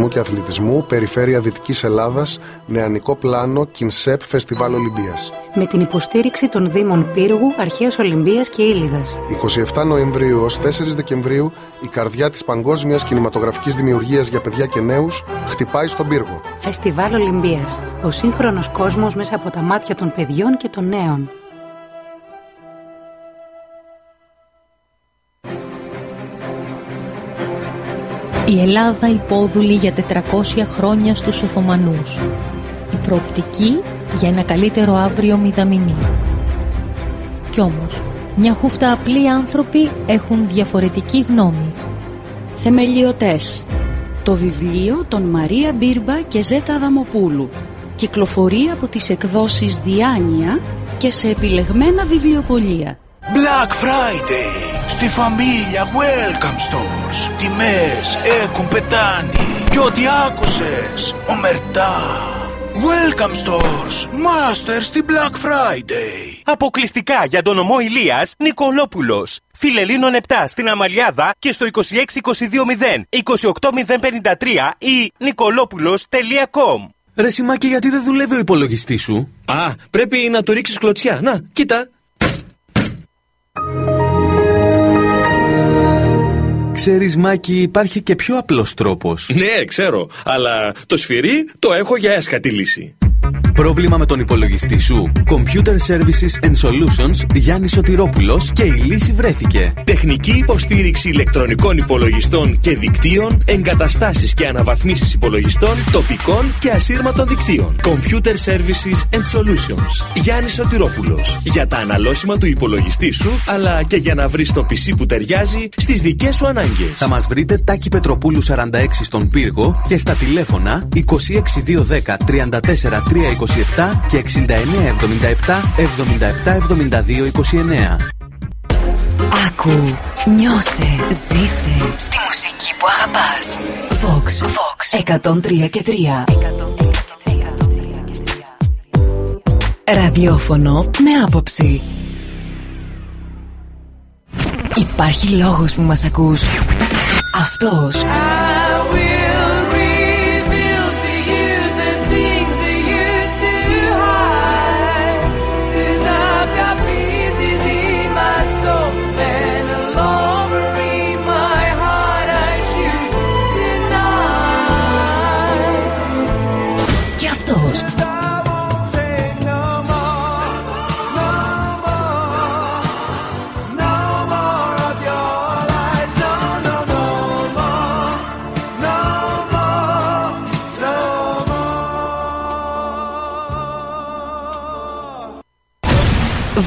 Τουρισμού και Αθλητισμού, Περιφέρεια Δυτικής Ελλάδας, Νεανικό Πλάνο, Κινσέπ, Φεστιβάλ Ολυμπίας. Με την υποστήριξη των Δήμων Πύργου, Αρχαίας Ολυμπίας και Ήλιδας. 27 Νοεμβρίου ως 4 Δεκεμβρίου, η καρδιά της παγκόσμιας κινηματογραφικής δημιουργίας για παιδιά και νέους χτυπάει στον πύργο. Φεστιβάλ Ολυμπίας. Ο σύγχρονος κόσμος μέσα από τα μάτια των παιδιών και των νέων. Η Ελλάδα υπόδουλη για 400 χρόνια στους Οθωμανούς. Η προοπτική για ένα καλύτερο αύριο μηδαμινή. Κι όμως, μια χούφτα απλοί άνθρωποι έχουν διαφορετική γνώμη. Θεμελιωτές. Το βιβλίο των Μαρία Μπίρμπα και Ζέτα Αδαμοπούλου. Κυκλοφορεί από τις εκδόσεις Διάνια και σε επιλεγμένα βιβλιοπολία. Black Friday στη φαμίλια Welcome Stores. Τιμές έχουν πετάνει. Και ό,τι άκουσες, ομερτά. Welcome Stores. Master στη Black Friday. Αποκλειστικά για τον ομό Ηλίας Νικολόπουλος. Φιλελίνων 7 στην Αμαλιάδα και στο 26220 28053 ή νικολόπουλος.com Ρε Σιμάκη, γιατί δεν δουλεύει ο υπολογιστής σου; Α, πρέπει να το ρίξεις κλωτσιά. Να, κοίτα. Ξέρεις Μάκη, υπάρχει και πιο απλός τρόπος. Ναι, ξέρω, αλλά το σφυρί το έχω για έσχατη λύση. Πρόβλημα με τον υπολογιστή σου. Computer Services and Solutions Γιάννης Σωτηρόπουλος και η λύση βρέθηκε. Τεχνική υποστήριξη ηλεκτρονικών υπολογιστών και δικτύων, εγκαταστάσεις και αναβαθμίσεις υπολογιστών, τοπικών και ασύρματων δικτύων. Computer Services and Solutions. Γιάννης Σωτηρόπουλος. Για τα αναλώσιμα του υπολογιστή σου, αλλά και για να βρεις το PC που ταιριάζει στις δικές σου ανάγκες. Θα μας βρείτε Τάκη Πετροπούλου 46 στον Πύργο και στα τηλέφωνα 26210 34 327 και 6977 77 72 29. Άκου, νιώσε, ζήσε στη μουσική που αγαπάς. Vox, Vox 103 και 3. Ραδιόφωνο με άποψη. Υπάρχει λόγος που μας ακούς. Αυτός.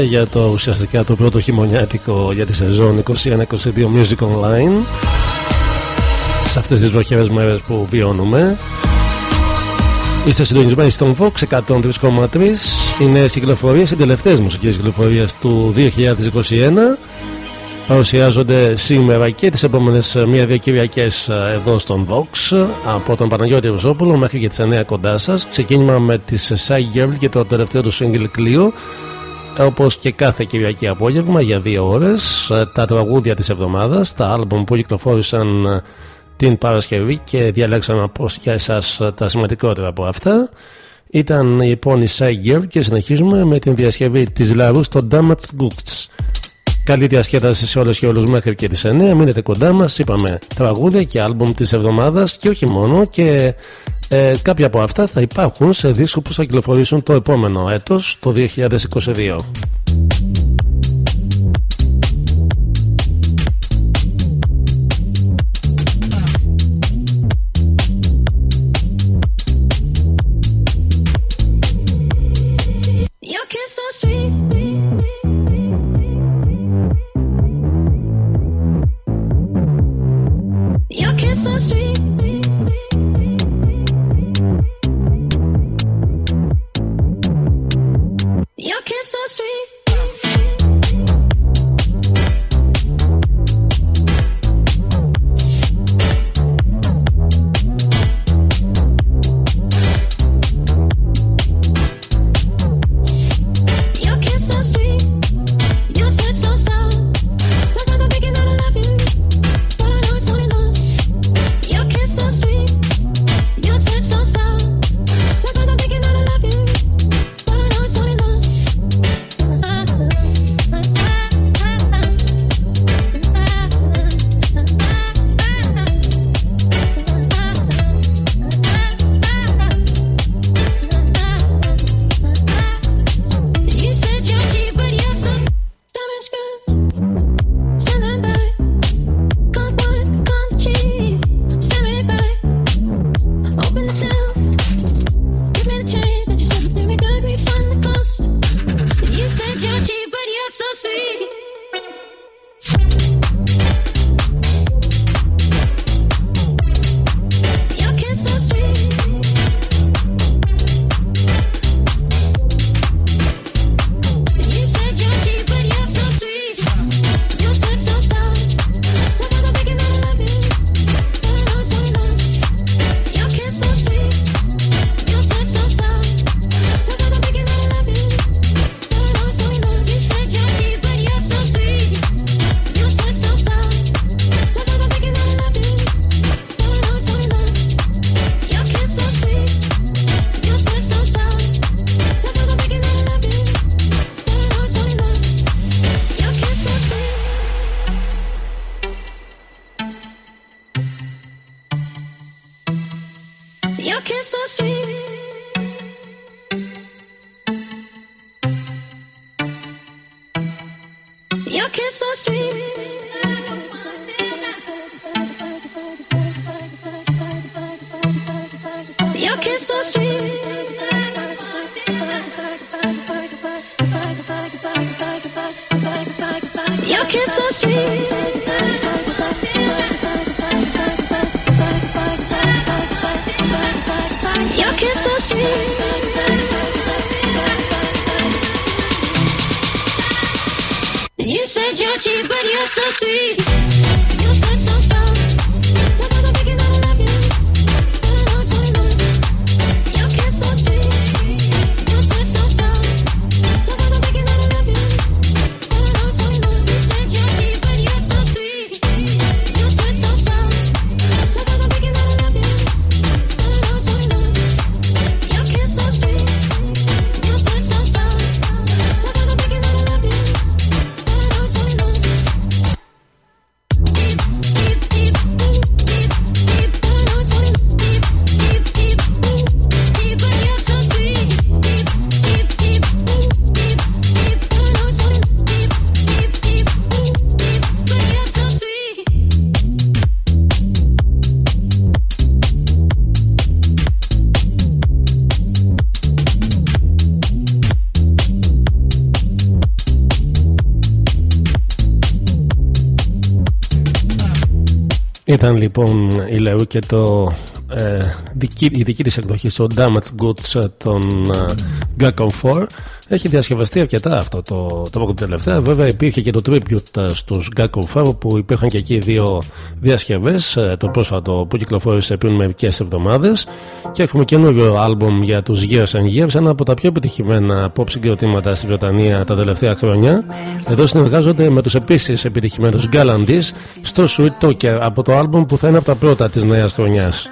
Για το ουσιαστικά το πρώτο χειμωνιάτικο για τη σεζόν 21-22 Music Online. Σε αυτές τις βροχερές μέρες που βιώνουμε. Είστε συντονισμένοι στον Vox 103,3 Οι νέες κυκλοφορίες, οι τελευταίες μουσικές κυκλοφορίες του 2021 παρουσιάζονται σήμερα και τις επόμενες μία δύο Κυριακές ε, εδώ στον Vox από τον Παναγιώτη Ρουζόπουλο μέχρι και τις 9 κοντά σας. Ξεκίνημα με τις Side Girl και το τελευταίο του single Clio όπως και κάθε Κυριακή απόγευμα για δύο ώρες ε, τα τραγούδια της εβδομάδας, τα άλμπομ που κυκλοφόρησαν ε, την Παρασκευή και διαλέξαμε από για εσάς ε, τα σημαντικότερα από αυτά. Ήταν λοιπόν η Pony Girl και συνεχίζουμε με την διασκευή της Λαρούς στο Damaged Goods. Καλή διασκέδαση σε όλες και όλους μέχρι και τις 9. Μείνετε κοντά μας. Είπαμε τραγούδια και άλμπουμ της εβδομάδας και όχι μόνο. Και ε, κάποια από αυτά θα υπάρχουν σε δίσκο που θα κυκλοφορήσουν το επόμενο έτος το 2022. Λοιπόν η Λεού και το, ε, δική, η δική της εκδοχή στο Damage Goods των ε, Gacon 4 έχει διασκευαστεί αρκετά αυτό το, το πρώτο τελευταία. Βέβαια υπήρχε και το tribute ε, στους Gacon 4 που υπήρχαν και εκεί δύο διασκευές ε, το πρόσφατο που κυκλοφόρησε πριν μερικές εβδομάδες και έχουμε καινούριο άλμπομ για τους Years and Years ένα από τα πιο επιτυχημένα pop συγκροτήματα στη Βρετανία τα τελευταία χρόνια εδώ συνεργάζονται με τους επίσης επιτυχημένους Γκαλαντής στο Sweet Talker από το άλμπουμ που θα είναι από τα πρώτα της νέας χρονιάς.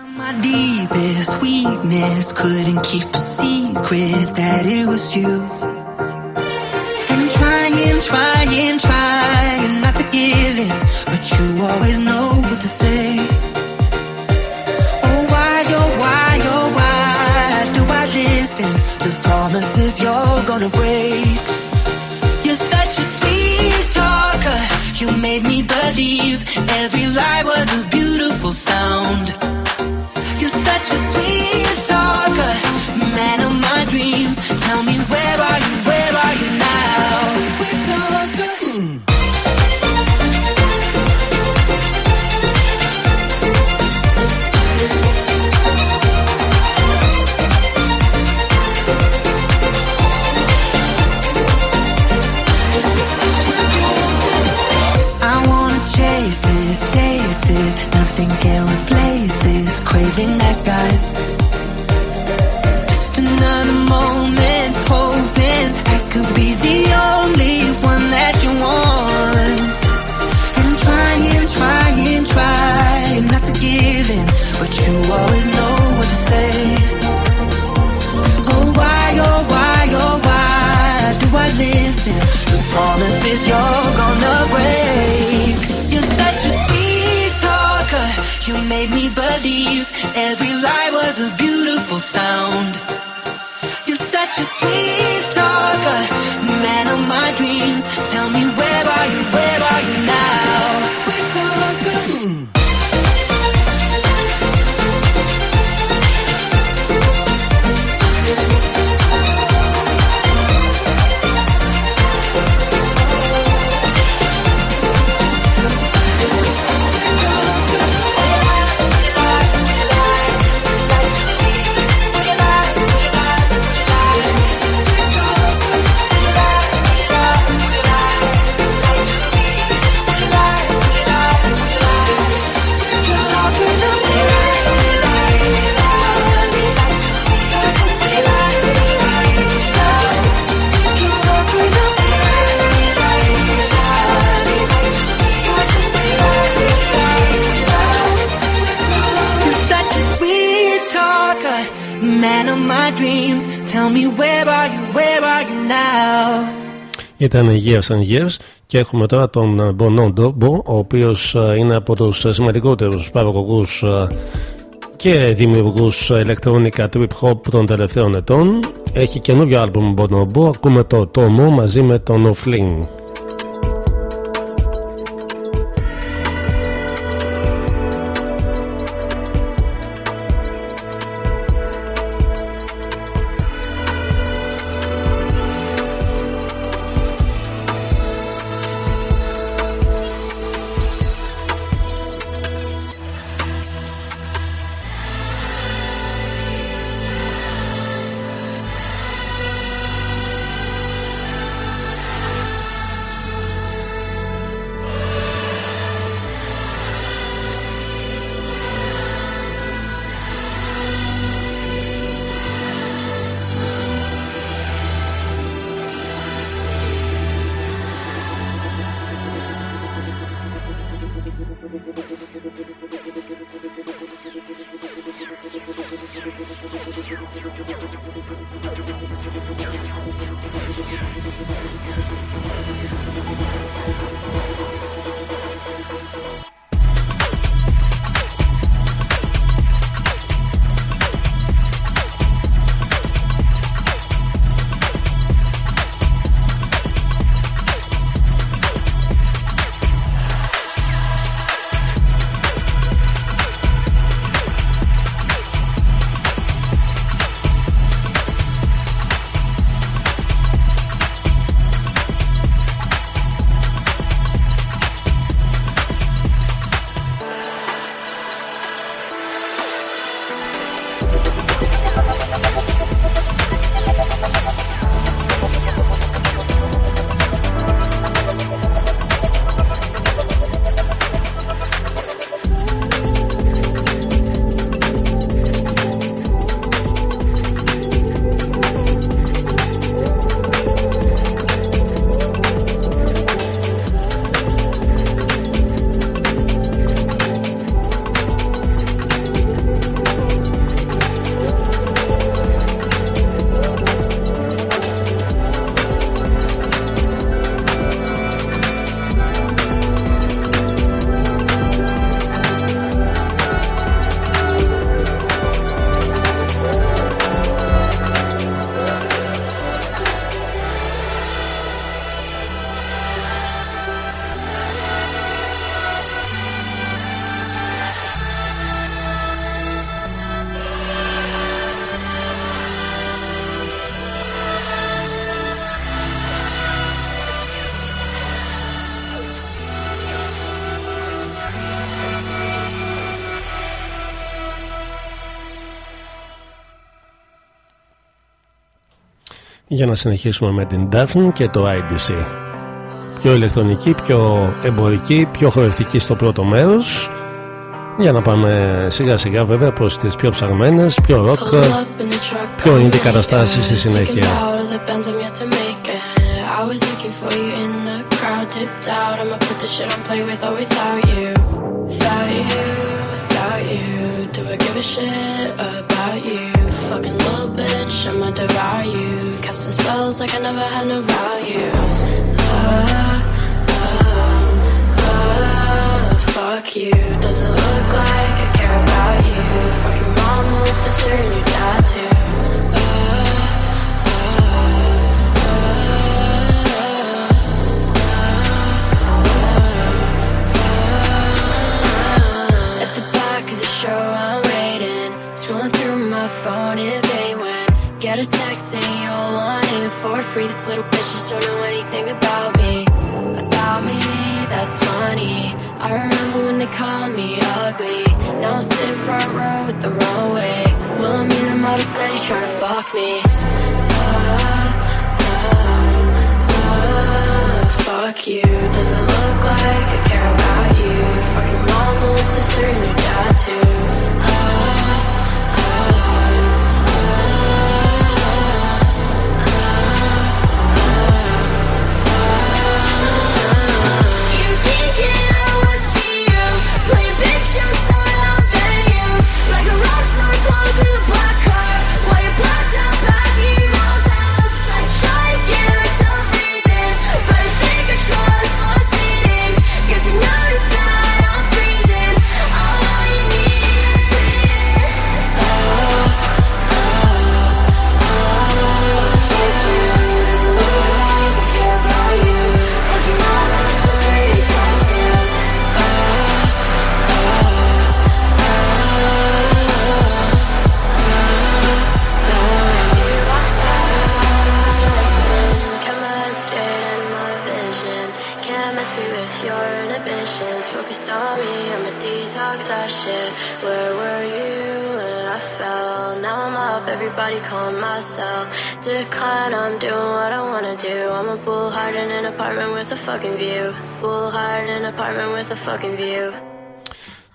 Promises you're gonna believe every lie was a beautiful sound. You're such a sweet talker, man of my dreams. Tell me where are you, Ήταν Years and Years και έχουμε τώρα τον Bono Dobo ο οποίος ε, είναι από τους σημαντικότερους παραγωγούς ε, και δημιουργούς ηλεκτρονικά trip hop των τελευταίων ετών. Έχει καινούριο άλμπουμ Bonobo ακούμε το Tomo μαζί με τον O'Flynn Thank you. Για να συνεχίσουμε με την Daphne και το IDC. Πιο ηλεκτρονική, πιο εμπορική, πιο χορευτική στο πρώτο μέρος. Για να πάμε σιγά σιγά βέβαια προς τις πιο ψαγμένες, πιο rock, πιο indie καταστάσεις στη συνέχεια. I was looking for you in Casting like I never had no values. Ah, ah, ah, fuck you. Doesn't look like I care about you. Fuck your mom, little sister, and your dad too. I care about you. Fuck your mom, little sister, and your dad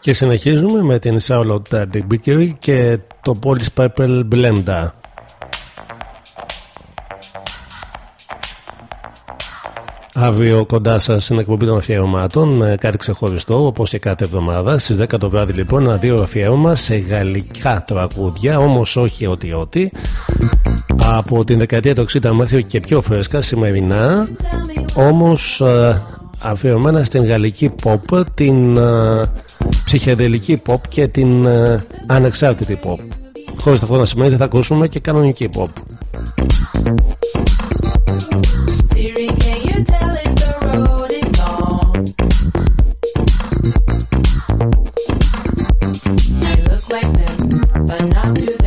Και συνεχίζουμε με την Charlotte Debickery και το Polish Purple Blenda. Αύριο κοντά σας στην εκπομπή των αφιερωμάτων με κάτι ξεχωριστό όπως και κάθε εβδομάδα. Στις 10 το βράδυ λοιπόν ένα δύο αφιέρωμα σε γαλλικά τραγούδια, όμως όχι ότι ότι. Από την δεκαετία του 60 μέχρι και πιο φρέσκα σημερινά, όμως αφιερωμένα στην γαλλική pop, την ε, ψυχεδελική pop και την ε, ανεξάρτητη pop. Χωρίς αυτό να σημαίνει ότι θα ακούσουμε και κανονική pop. Siri, can you tell if the road is on? I look like them, but not to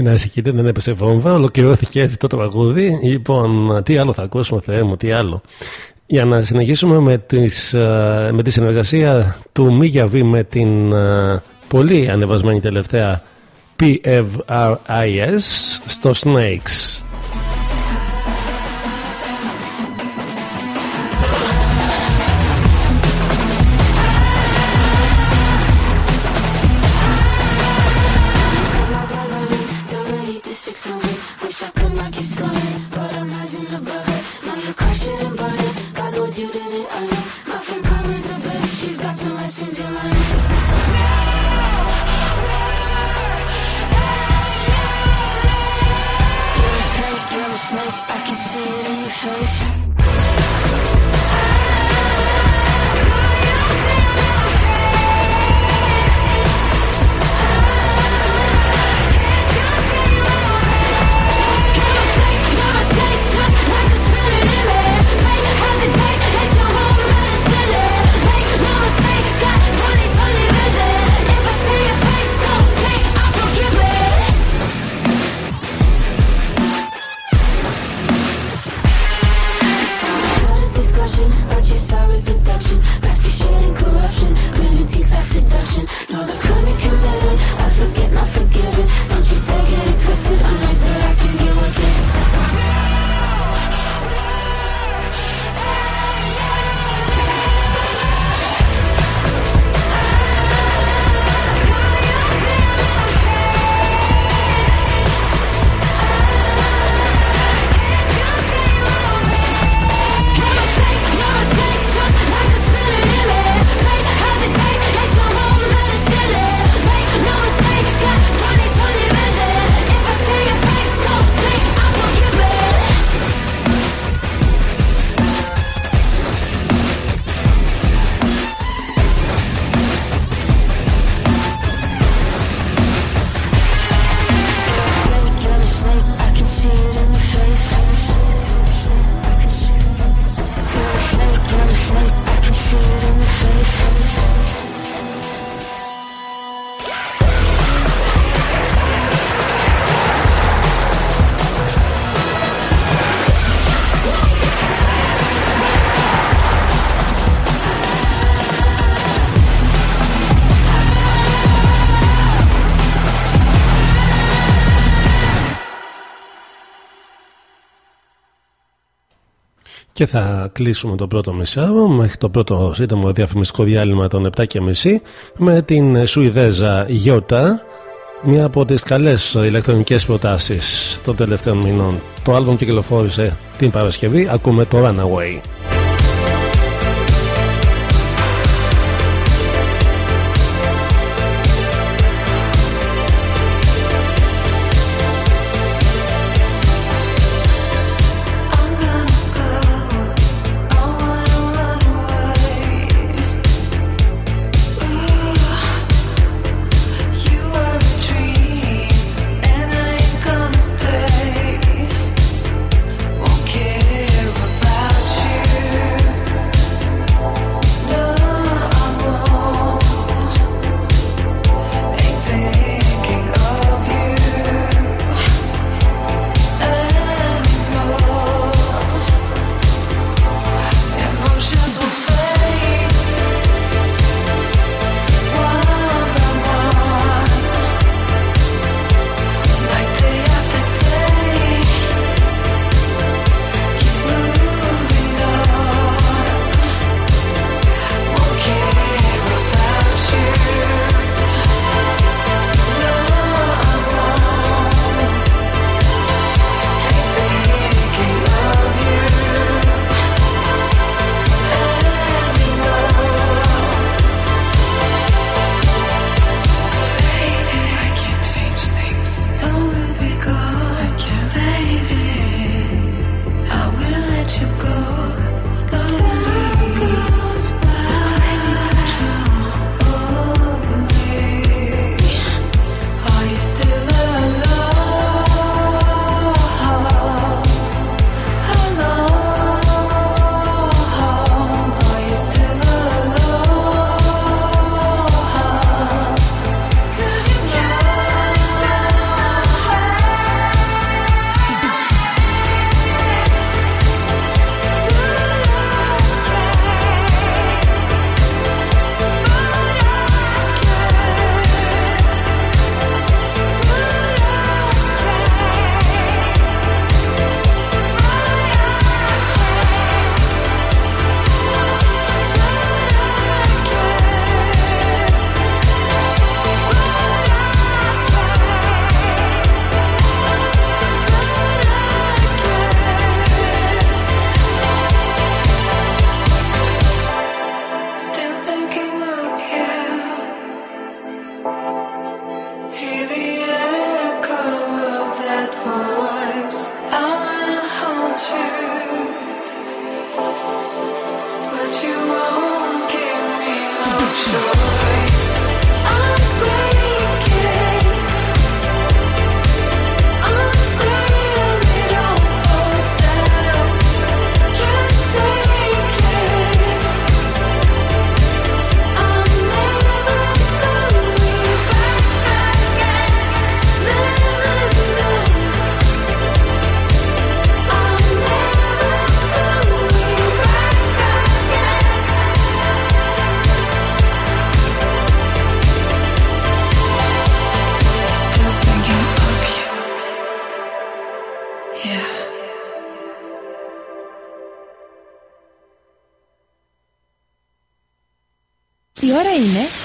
Μην ανησυχείτε, δεν έπεσε βόμβα. Ολοκληρώθηκε έτσι το τραγούδι. Λοιπόν, τι άλλο θα ακούσουμε, Θεέ μου, τι άλλο. Για να συνεχίσουμε με, τις, ε, με τη συνεργασία του Μίγια Β με την ε, πολύ ανεβασμένη τελευταία PFRIS στο Snakes. Και θα κλείσουμε το πρώτο μισάρο μέχρι το πρώτο σύντομο διαφημιστικό διάλειμμα των 7.30 με την Σουηδέζα Γιώτα, μια από τις καλές ηλεκτρονικές προτάσεις των τελευταίων μηνών. Το άλμπομ κυκλοφόρησε την Παρασκευή, ακούμε το Runaway.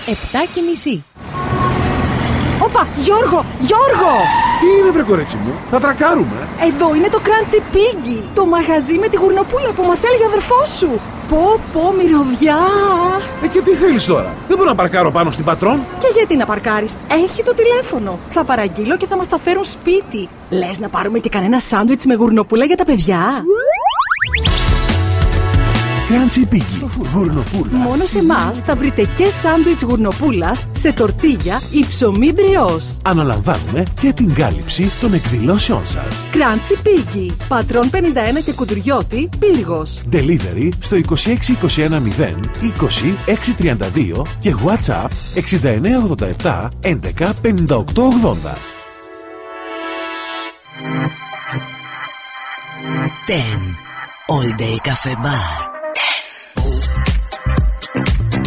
7 και μισή. Όπα, Γιώργο, Γιώργο! Τι είναι βρε κορίτσι μου, θα τρακάρουμε. Εδώ είναι το Crunchy Piggy, το μαγαζί με τη γουρνοπούλα που μας έλεγε ο αδερφός σου. Πω, πω, μυρωδιά! Ε, και τι θέλεις τώρα, δεν μπορώ να παρκάρω πάνω στην πατρόν. Και γιατί να παρκάρεις, έχει το τηλέφωνο. Θα παραγγείλω και θα μας τα φέρουν σπίτι. Λες να πάρουμε και κανένα σάντουιτς με γουρνοπούλα για τα παιδιά; Crunchy Piggy, γουρνοπούλα. Μόνο σε εμάς θα βρείτε και σάντουιτς γουρνοπούλας σε τορτίγια ή ψωμί μπριός. Αναλαμβάνουμε και την κάλυψη των εκδηλώσεών σας. Crunchy Piggy, πατρών 51 και κουντουριώτη, πύργος. Delivery στο 26210 20 632 και WhatsApp 6987 11 5880. Ten. All Day Cafe Bar.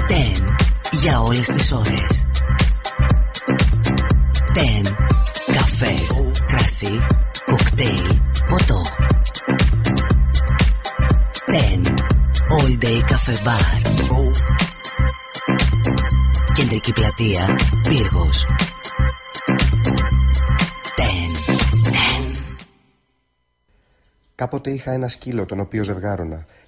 Ten. Για όλες τις ώρες. Ten. Καφές, κρασί, κοκτέιλ, ποτό. Ten. All Day Cafe Bar. Κεντρική πλατεία, Πύργος. Ten. Κάποτε είχα ένα σκύλο τον οποίο ζευγάρωνα.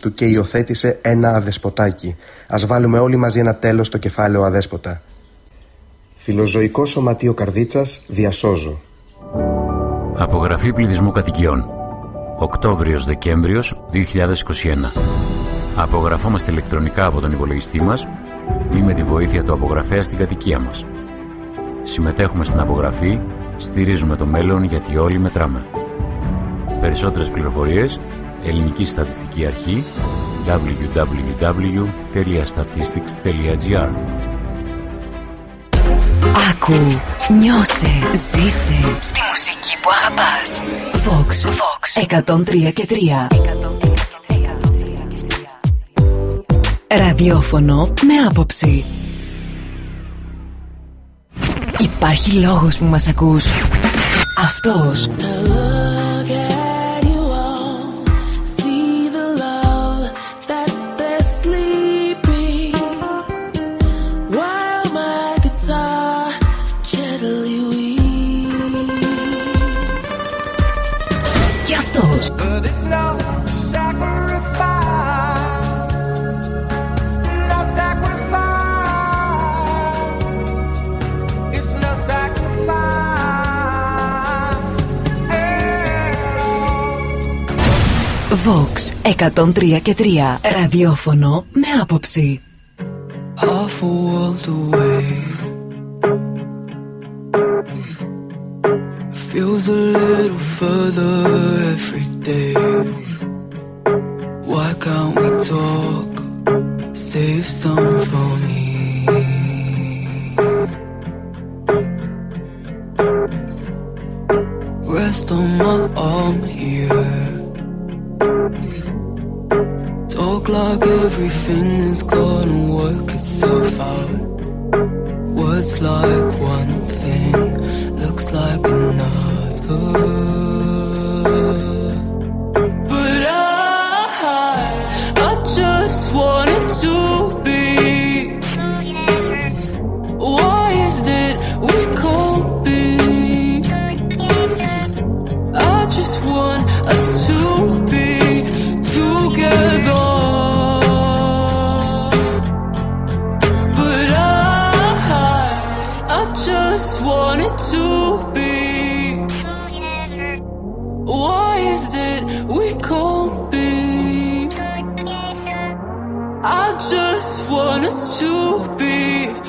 του και υιοθέτησε ένα αδεσποτάκι. Α βάλουμε όλοι μαζί ένα τέλος στο κεφάλαιο αδέσποτα. Φιλοζωικό Σωματείο Καρδίτσας, διασώζω. Απογραφή πληθυσμού κατοικιών. Οκτώβριος-Δεκέμβριος 2021. Απογραφόμαστε ηλεκτρονικά από τον υπολογιστή μας ή με τη βοήθεια του απογραφέα στην κατοικία μας. Συμμετέχουμε στην απογραφή, στηρίζουμε το μέλλον γιατί όλοι μετράμε. Περισσότερες πληροφορίες, Ελληνική Στατιστική Αρχή, www.statistics.gr Άκου, νιώσε, ζήσε στη μουσική που αγαπάς. Vox, Vox 103 και 3. Ραδιόφωνο με άποψη. Υπάρχει λόγος που μας ακούς. Αυτός. Vox 103 και 3. Ραδιόφωνο με άποψη. half a world away. Feels a little further every day. Why can't we talk? Save some for me. Rest on my arm here. Talk like everything is gonna work itself out. Words like one thing, looks like another. But I, I just wanted to to be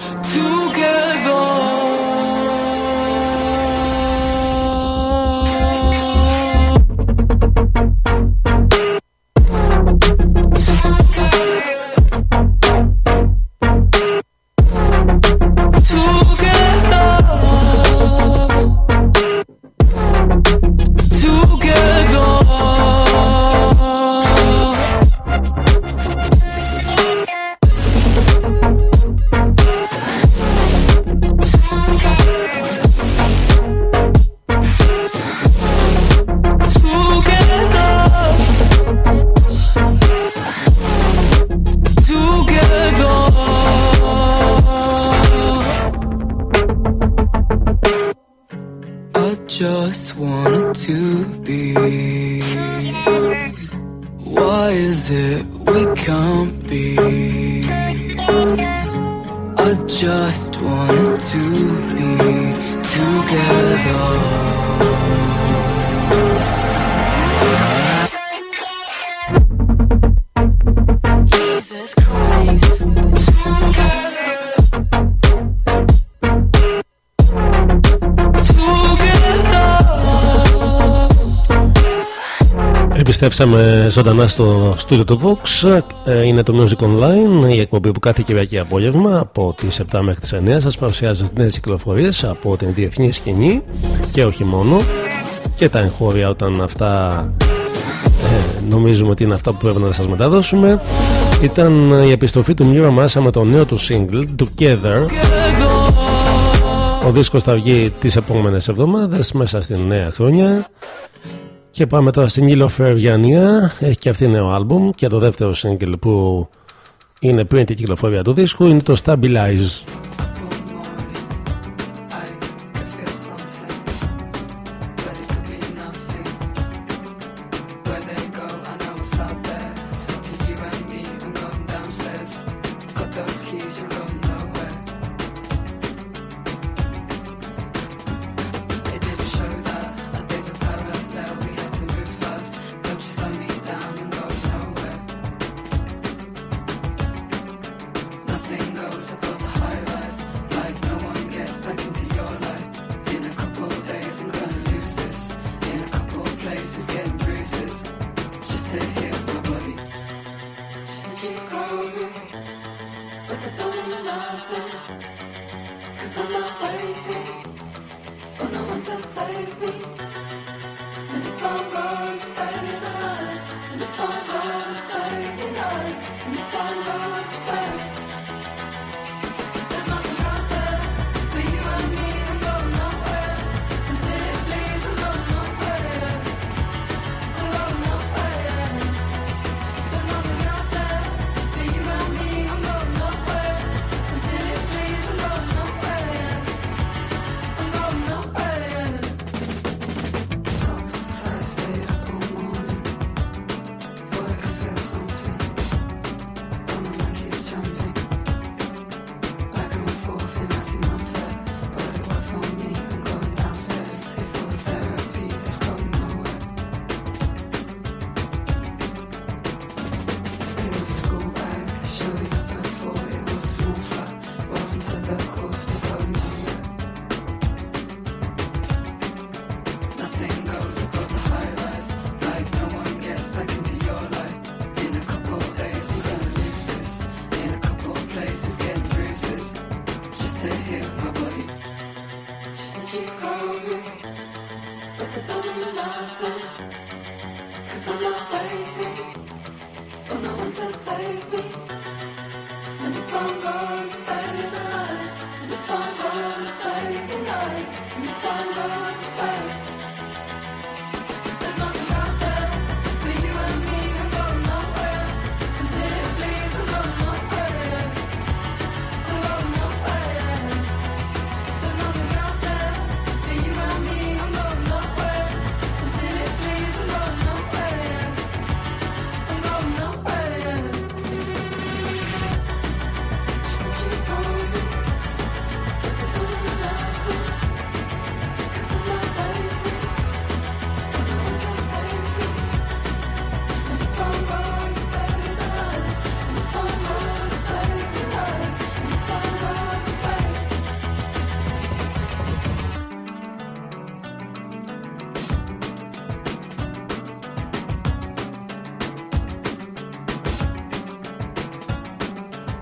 Επιστρέψαμε ζωντανά στο στούντιο του Vox. Ε, Είναι το Music Online, η εκπομπή που κάθε Κυριακή απόγευμα από τις 7 μέχρι τις 9 σας παρουσιάζει τι νέες κυκλοφορίες από την διεθνή σκηνή και όχι μόνο. Και τα εγχώρια όταν αυτά ε, νομίζουμε ότι είναι αυτά που πρέπει να σας μεταδώσουμε. Ήταν η επιστροφή του Μιούρα Μάσα με το νέο του single Together. Ο δίσκος θα βγει τις επόμενες εβδομάδες μέσα στην νέα χρόνια. Και πάμε τώρα στην Ήλιο Γιάννια. Έχει και αυτή νέο άλμπουμ και το δεύτερο single που είναι πριν την κυκλοφορία του δίσκου είναι το Stabilize.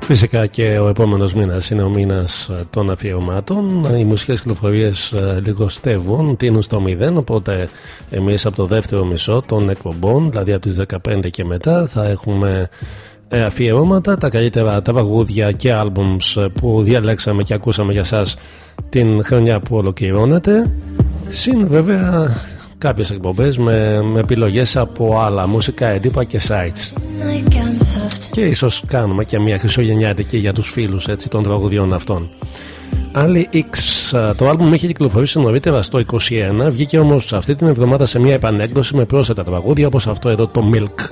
Φυσικά και ο επόμενος μήνας είναι ο μήνας ε, των αφιερωμάτων. Οι μουσικές κυκλοφορίες ε, λιγοστεύουν, τίνουν στο μηδέν, οπότε εμείς από το δεύτερο μισό των εκπομπών, δηλαδή από τις 15 και μετά, θα έχουμε ε, αφιερώματα, τα καλύτερα τα βαγούδια και άλμπουμς ε, που διαλέξαμε και ακούσαμε για σας την χρονιά που ολοκληρώνεται. Συν βέβαια κάποιες εκπομπές με, με επιλογές από άλλα μουσικά έντυπα και sites. Και ίσως κάνουμε και μια χριστουγεννιάτικη για τους φίλους έτσι, των τραγουδιών αυτών. Άλλη X, το άλμπουμ είχε κυκλοφορήσει νωρίτερα στο 21, βγήκε όμως αυτή την εβδομάδα σε μια επανέκδοση με πρόσθετα τραγούδια όπως αυτό εδώ το Milk.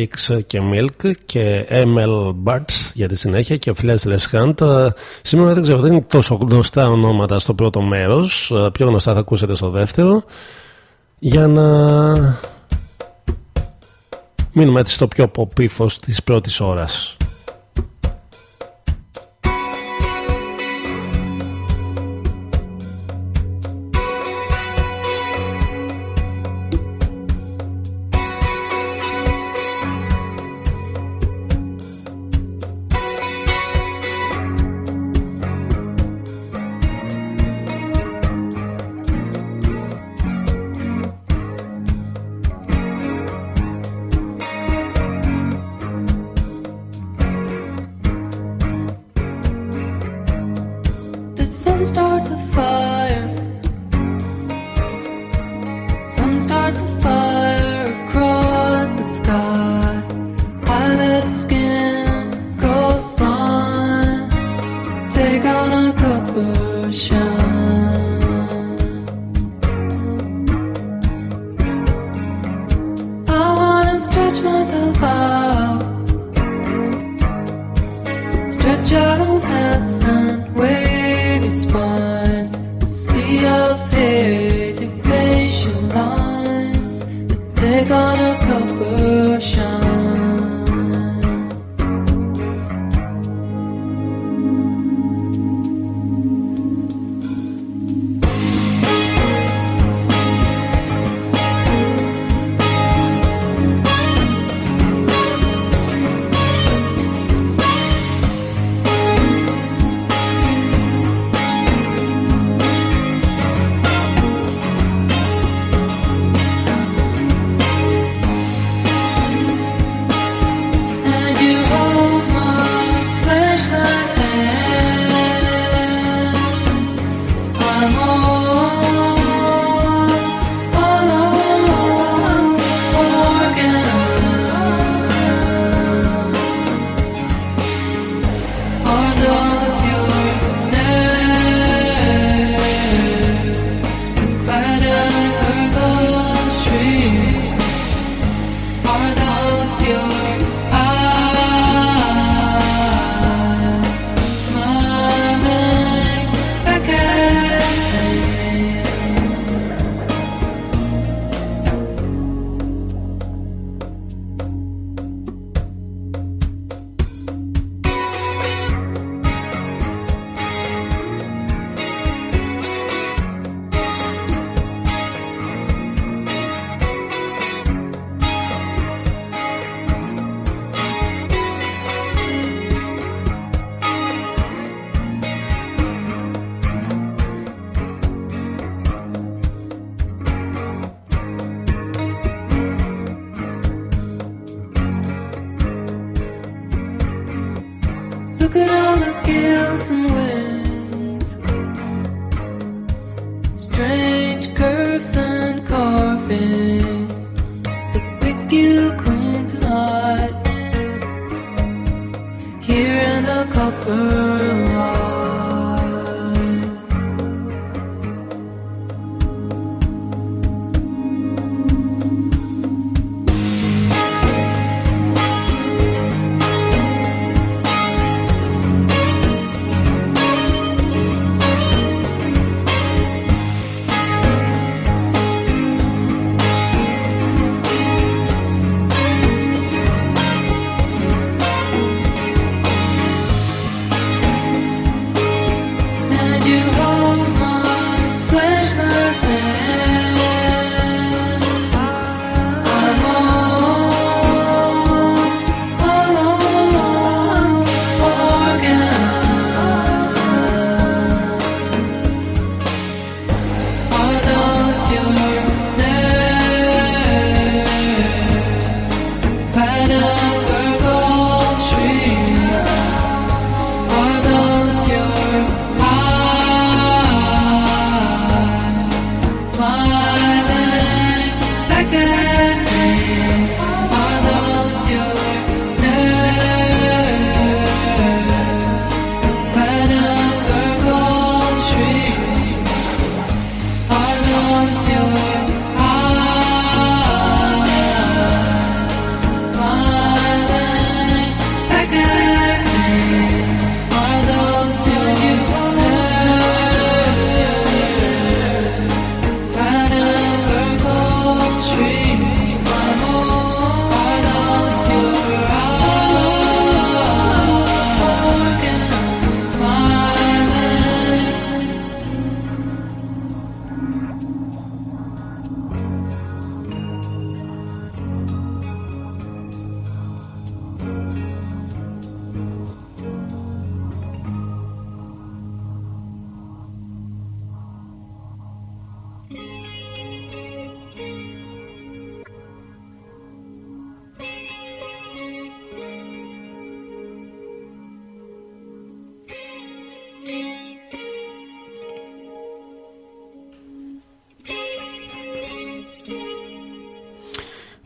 Alex και Milk και ML Barts για τη συνέχεια και Fleshless Hunt. Σήμερα δεν ξέρω, δεν είναι τόσο γνωστά ονόματα στο πρώτο μέρος. Πιο γνωστά θα ακούσετε στο δεύτερο. Για να μείνουμε έτσι στο πιο pop ύφος της πρώτης ώρας.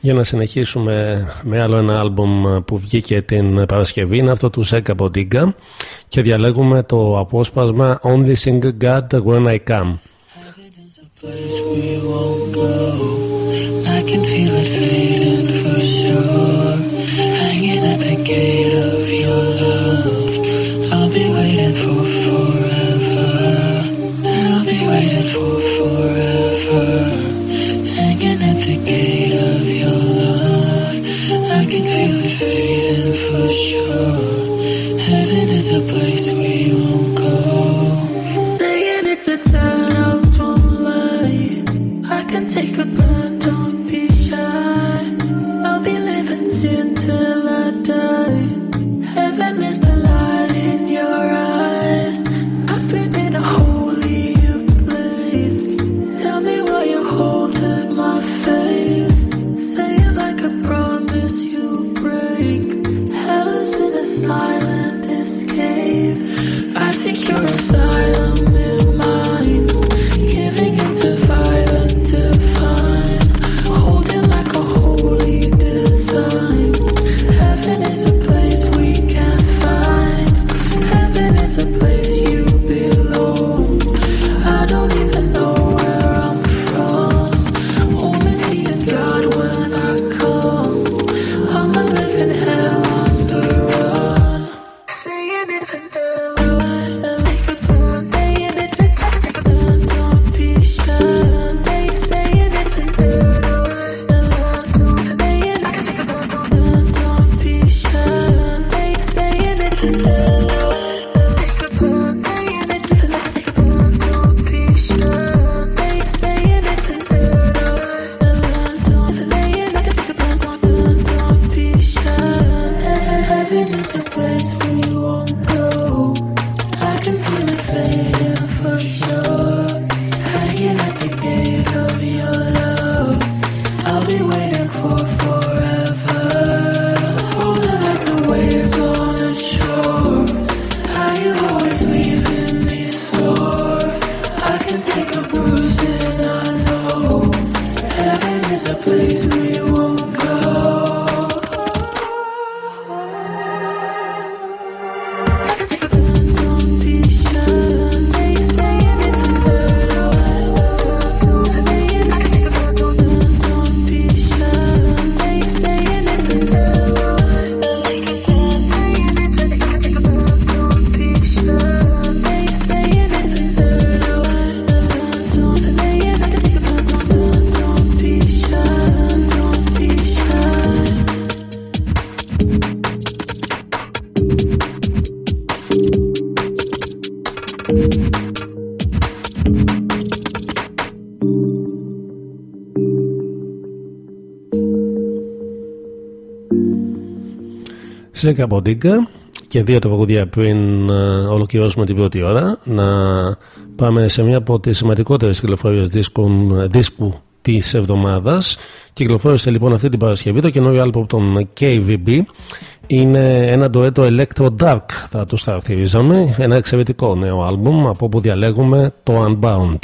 Για να συνεχίσουμε με άλλο ένα άλμπομ που βγήκε την Παρασκευή, είναι αυτό του Σέκα Μποντίγκα και διαλέγουμε το απόσπασμα Only Sing God When I Come. Σε Καμποντίγκα και δύο τραγουδία πριν ε, ολοκληρώσουμε την πρώτη ώρα. Να πάμε σε μια από τις σημαντικότερες κυκλοφορίες δίσκων, ε, δίσκου της εβδομάδας. Κυκλοφόρησε λοιπόν αυτή την Παρασκευή το καινούριο άλμπομ των KVB είναι ένα ντοέτο Electro Dark θα τους χαρακτηρίζαμε. Ένα εξαιρετικό νέο άλμπουμ από όπου διαλέγουμε το Unbound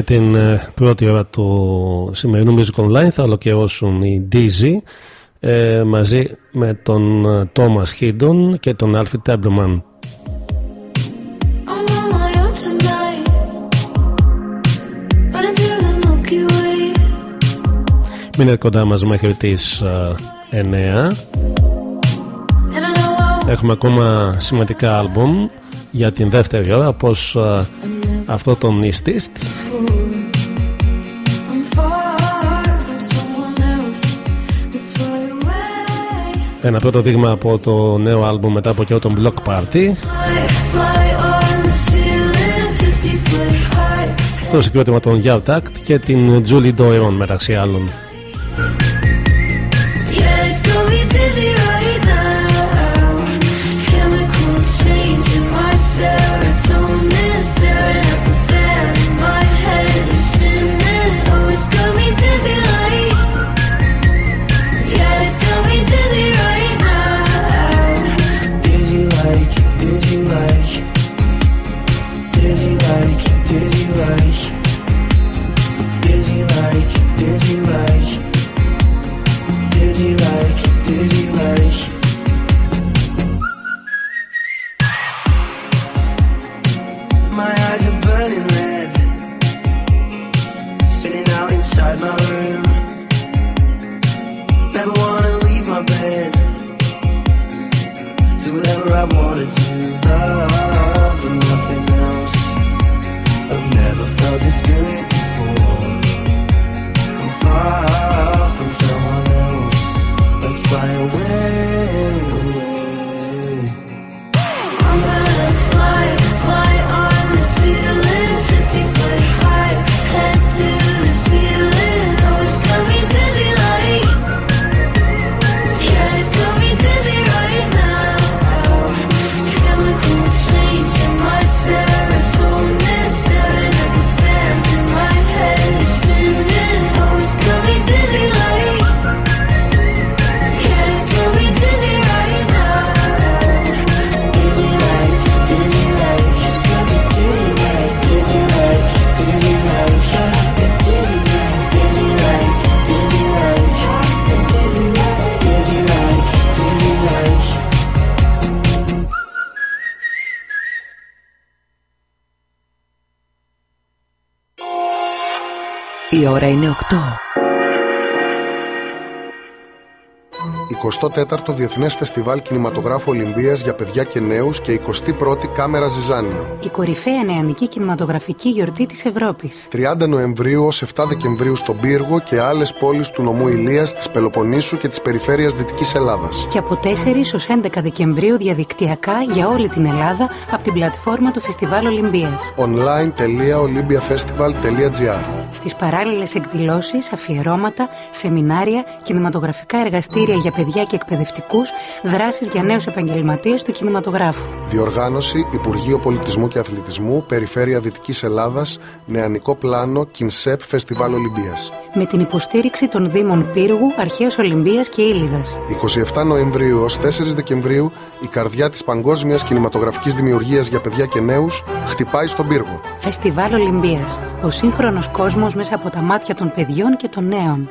και την ε, πρώτη ώρα του σημερινού Music Online θα ολοκληρώσουν οι Dizzy ε, μαζί με τον ε, Thomas Hidden και τον Alfie Templeman. Μείνετε κοντά μας μέχρι τις 9 Έχουμε ακόμα σημαντικά άλμπουμ για την δεύτερη ώρα όπως αυτό το Mistist Ένα πρώτο δείγμα από το νέο άλμπουμ μετά από καιρό τον Block Party. Το συγκρότημα των Yard Act και την Julie Doiron μεταξύ άλλων Η ώρα είναι 8. 24ο Διεθνές Φεστιβάλ Κινηματογράφου Ολυμπίας για παιδιά και νέους και 21η Κάμερα Ζιζάνιο. Η κορυφαία νεανική κινηματογραφική γιορτή της Ευρώπης. 30 Νοεμβρίου ως 7 Δεκεμβρίου στον Πύργο και άλλες πόλεις του νομού Ηλίας, της Πελοποννήσου και της περιφέρειας Δυτικής Ελλάδας. Και από 4 ως 11 Δεκεμβρίου διαδικτυακά για όλη την Ελλάδα από την πλατφόρμα του Φεστιβάλ Ολυμπίας. online.olympiafestival.gr Στις παράλληλες εκδηλώσεις, αφιερώματα, σεμινάρια, κινηματογραφικά εργαστήρια για παιδιά και εκπαιδευτικούς, δράσεις για νέους επαγγελματίες του κινηματογράφου. Διοργάνωση Υπουργείο Πολιτισμού και Αθλητισμού, Περιφέρεια Δυτικής Ελλάδας, Νεανικό Πλάνο, Κινσέπ, Φεστιβάλ Ολυμπίας. Με την υποστήριξη των Δήμων Πύργου, Αρχαίας Ολυμπίας και Ήλιδας. 27 Νοεμβρίου ως 4 Δεκεμβρίου η καρδιά της παγκόσμιας κινηματογραφικής δημιουργίας για παιδιά και νέους χτυπάει στον πύργο. Φεστιβάλ Ολυμπίας. Ο σύγχρονος κόσμος μέσα από τα μάτια των παιδιών και των νέων.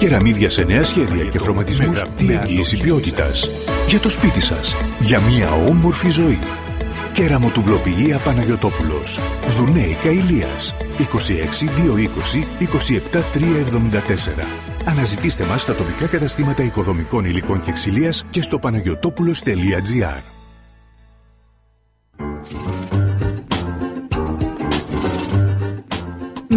Κεραμίδια σε νέα σχέδια και χρωματισμούς με εγγύηση ποιότητας. Για το σπίτι σας. Για μια όμορφη ζωή. Κεραμοτουβλοποιία Παναγιωτόπουλος. Δουνέικα Ηλίας. 26 220 27 374. Αναζητήστε μας στα τοπικά καταστήματα οικοδομικών υλικών και ξυλίας και στο παναγιωτόπουλος.gr.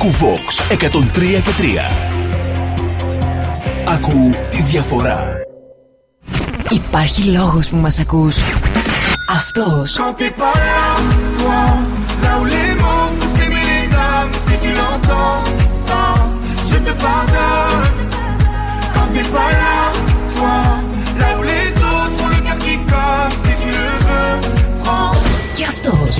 Κουφώξ εκατον τρία και διαφορά. Υπάρχει λόγος που μας ακούς. αυτός, σε και αυτός.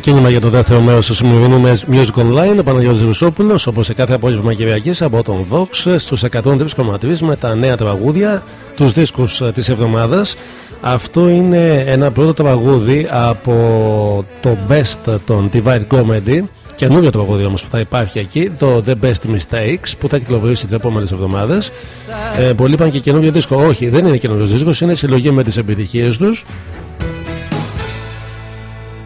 ξεκίνημα για το δεύτερο μέρος του σημερινού Music Online. Ο Παναγιώτης Ρουσόπουλος, όπως σε κάθε απόγευμα Κυριακής από τον Vox στους 103,3 με τα νέα τραγούδια, τους δίσκους ε, της εβδομάδας. Αυτό είναι ένα πρώτο τραγούδι από το Best των Divine Comedy. Καινούριο τραγούδι όμως που θα υπάρχει εκεί, το The Best Mistakes που θα κυκλοφορήσει τις επόμενες εβδομάδες. Ε, πολλοί είπαν και καινούριο δίσκο. Όχι, δεν είναι καινούριο δίσκο, είναι συλλογή με τις επιτυχίες τους.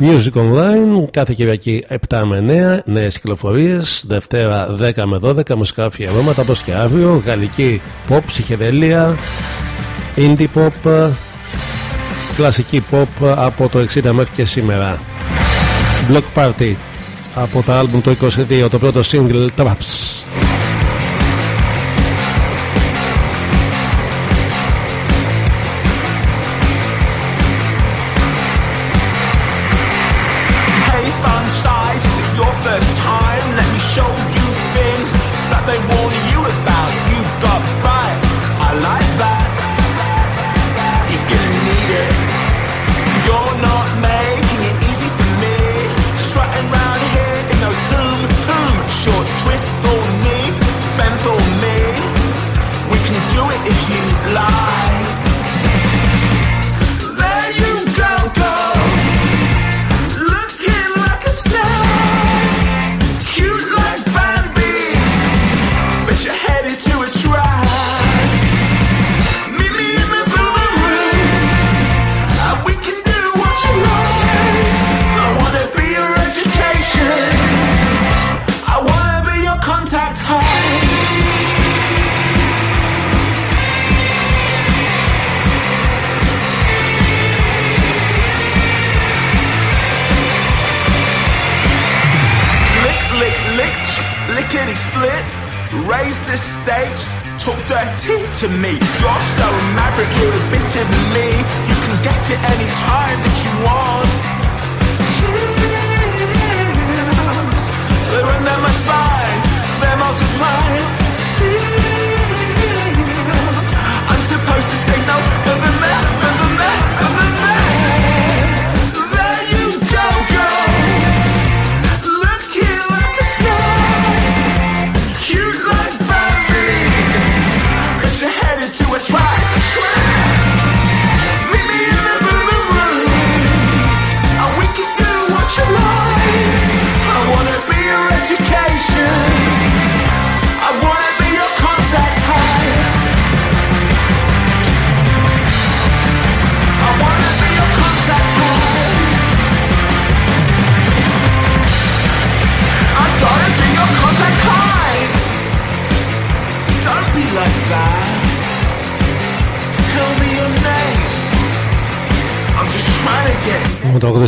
Music Online κάθε Κυριακή 7 με 9, νέες κυκλοφορίες. Δευτέρα 10 με 12, μουσικά αφιερώματα όπως και αύριο. Γαλλική pop, ψυχεδελία, indie pop, κλασική pop από το 60 μέχρι και σήμερα. Block Party από τα άλμπουμ το 22, το πρώτο single Traps.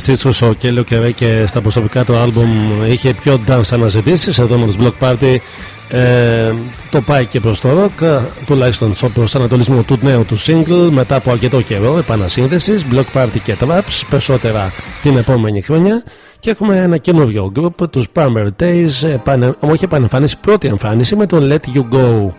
Τραγουδιστή του ο Κέλιο Κερέ και στα προσωπικά του άλμπουμ είχε πιο dance αναζητήσεις. Εδώ με τους Block Party ε, το πάει και προς το rock, τουλάχιστον στο προσανατολισμό του νέου του single μετά από αρκετό καιρό επανασύνδεσης. Block Party και Traps, περισσότερα την επόμενη χρονιά. Και έχουμε ένα καινούριο group, τους Palmer Days, επανε, όχι επανεμφάνιση, πρώτη εμφάνιση με το Let You Go.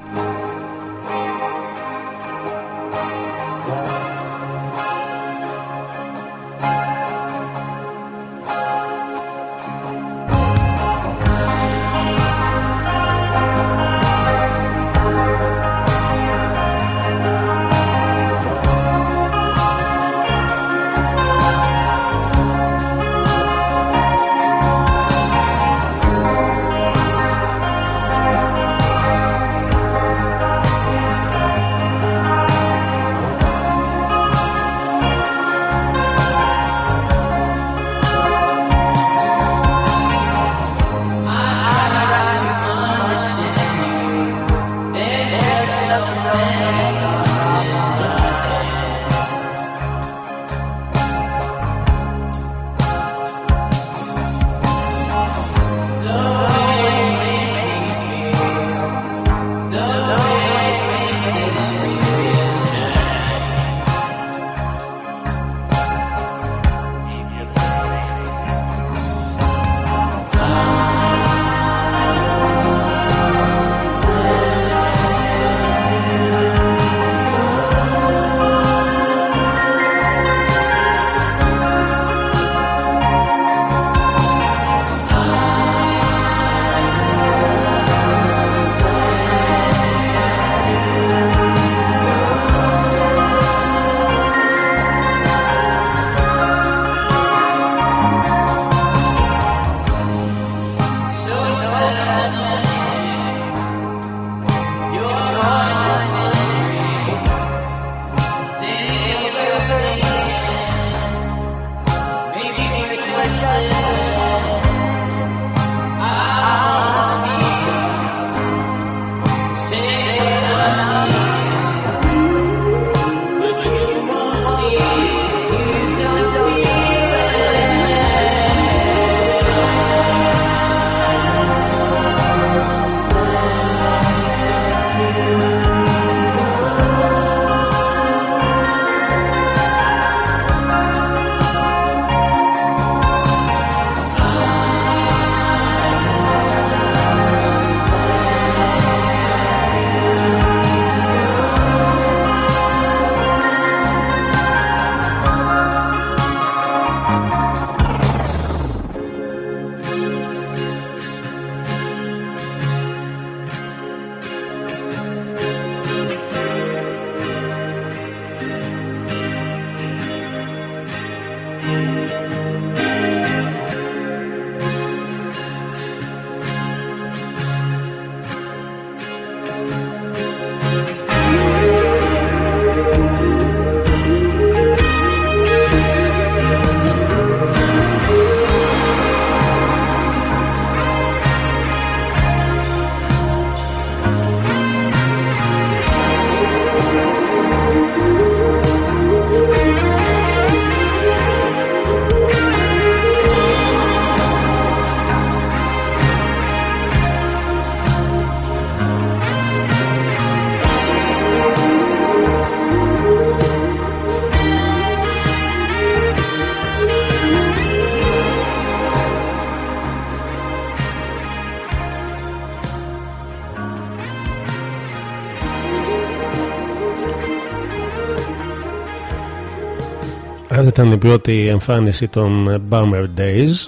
Ήταν η πρώτη εμφάνιση των Bummer Days.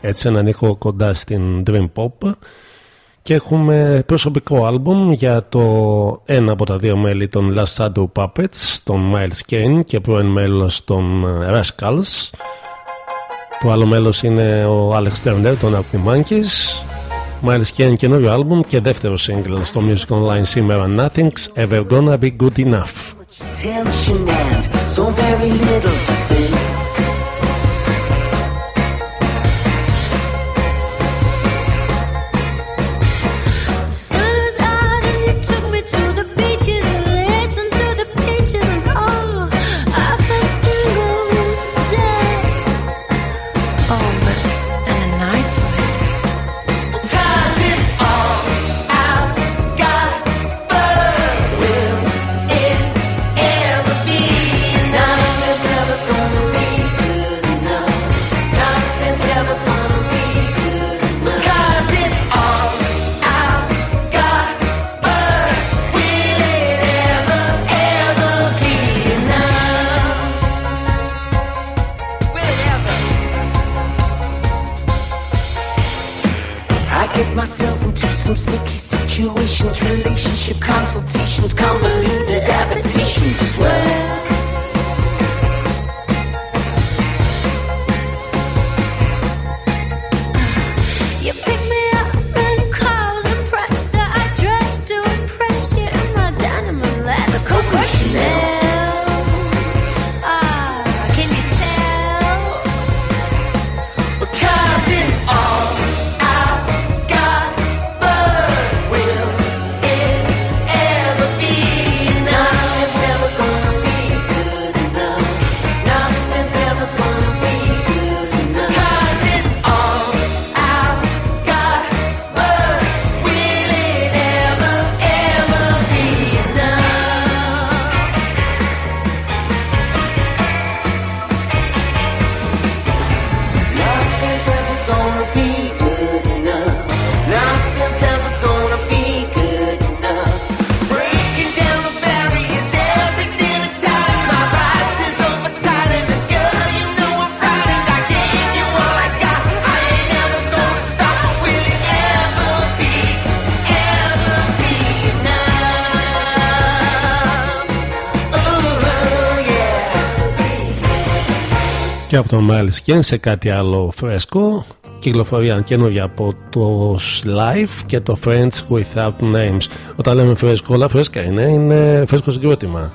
Έτσι έναν ήχο κοντά στην Dream Pop. Και έχουμε προσωπικό άλμπουμ για το ένα από τα δύο μέλη των Last Shadow Puppets τον Miles Kane και πρώην μέλος των Rascals. Το άλλο μέλος είναι ο Alex Turner των Arctic Monkeys. Miles Kane καινούριο άλμπουμ και δεύτερο single στο Music Online σήμερα Nothing's Ever Gonna Be Good Enough. Attention and so very little to say. και από τον Miles Kent σε κάτι άλλο φρέσκο. Κυκλοφορία καινούργια από το Live και το Friends Without Names. Όταν λέμε φρέσκο, όλα φρέσκα είναι, είναι φρέσκο συγκρότημα.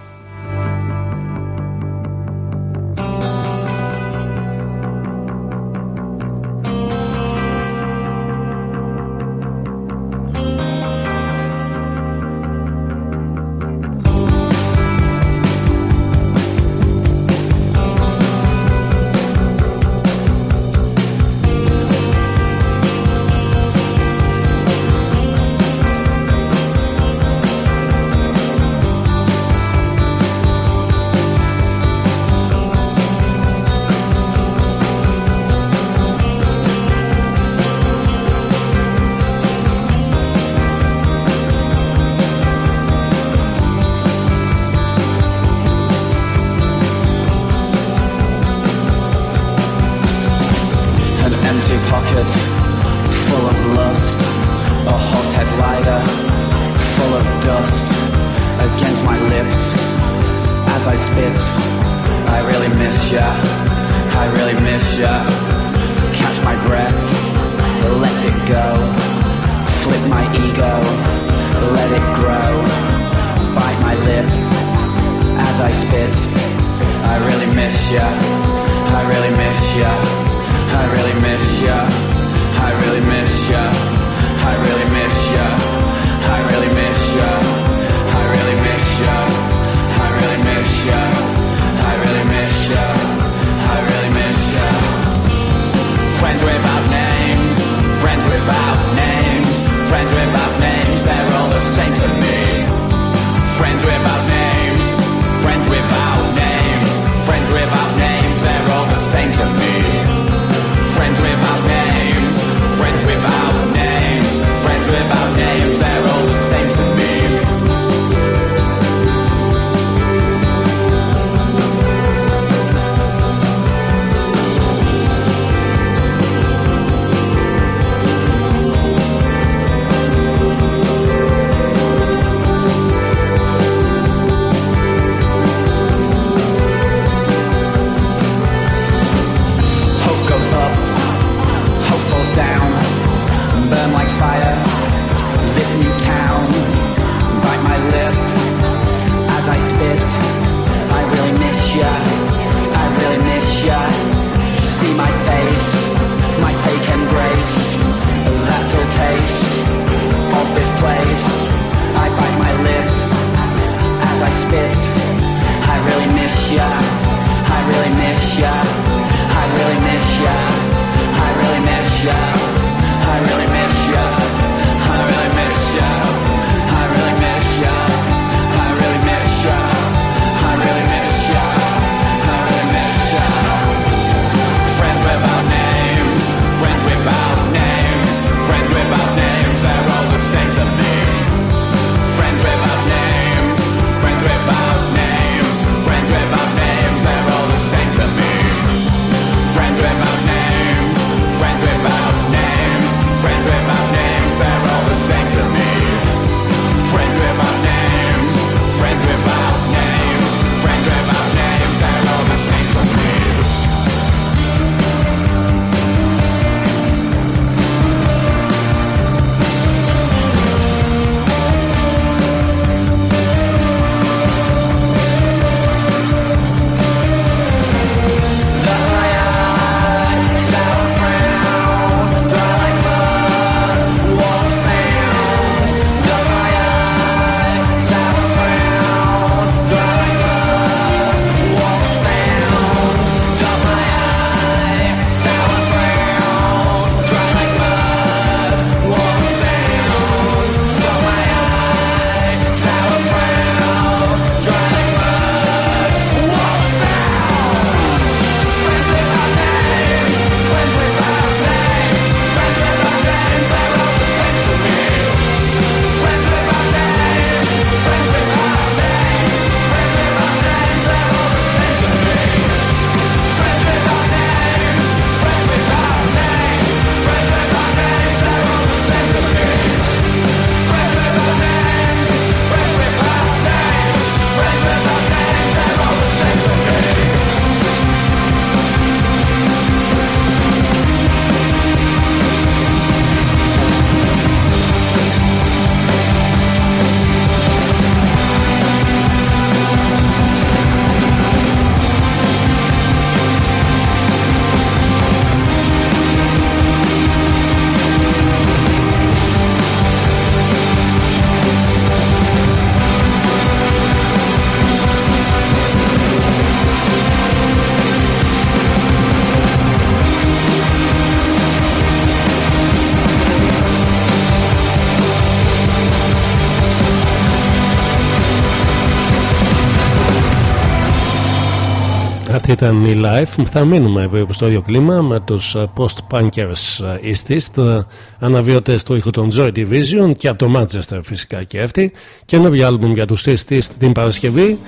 ήταν η Life. Θα μείνουμε περίπου στο ίδιο κλίμα με τους ε, post-punkers ε, East East, ε, αναβιωτέ του ήχου των Joy Division και από το Manchester φυσικά και αυτή. ένα άλμπουμ για τους East East την Παρασκευή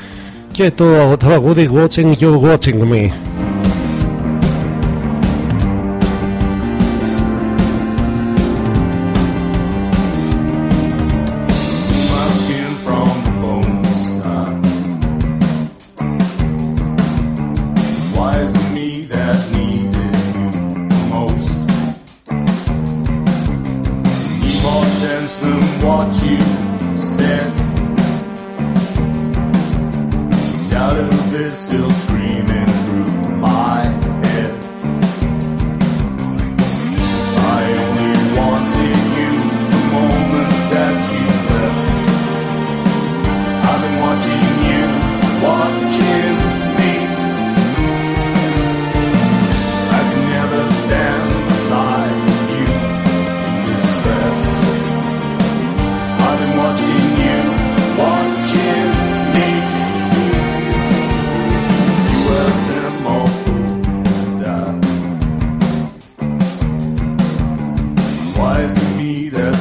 και το τραγούδι Watching You Watching Me.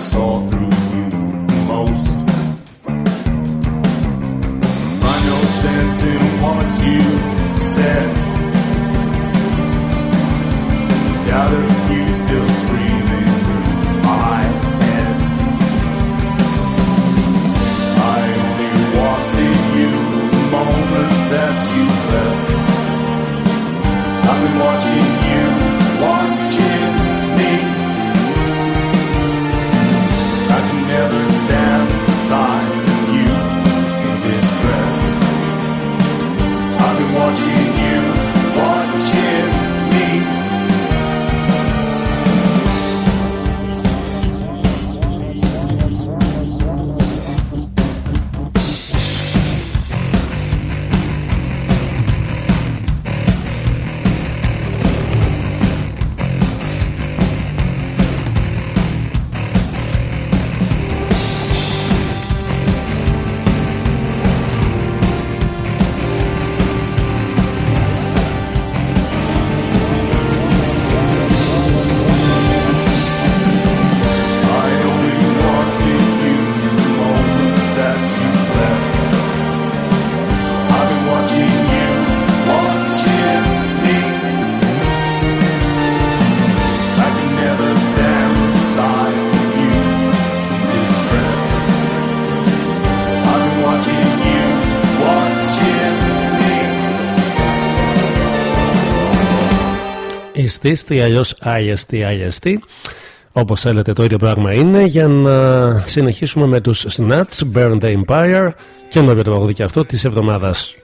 saw through. IST ή αλλιώς IST, IST. Όπως θέλετε το ίδιο πράγμα είναι για να συνεχίσουμε με τους Snatch, Burn the Empire και να τραγούδι και αυτό της εβδομάδας.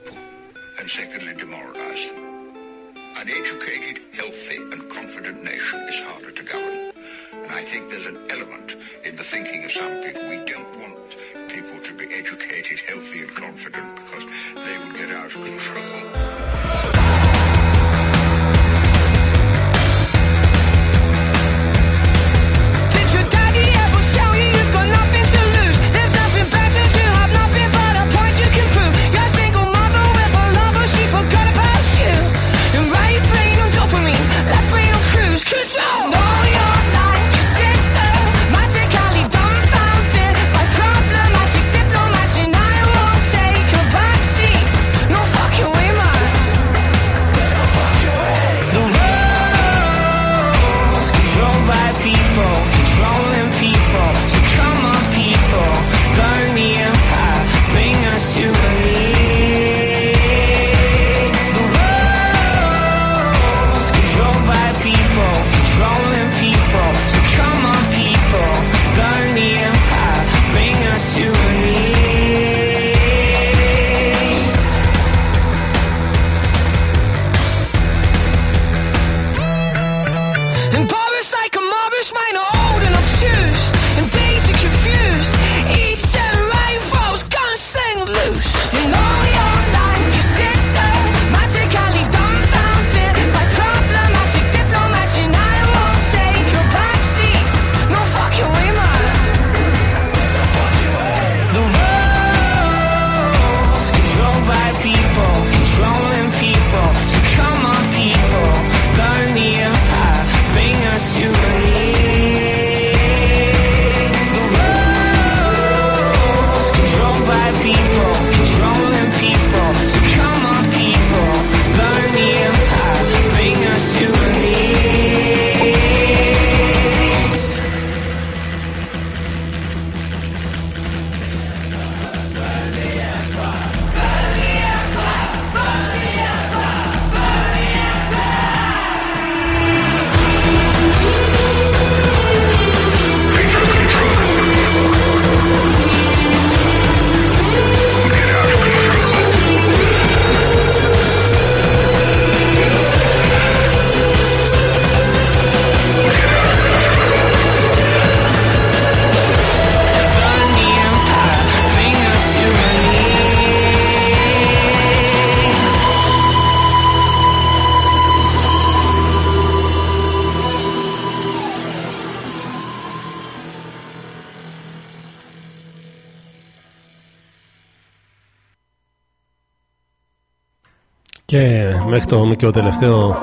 Και μέχρι το μικρό τελευταίο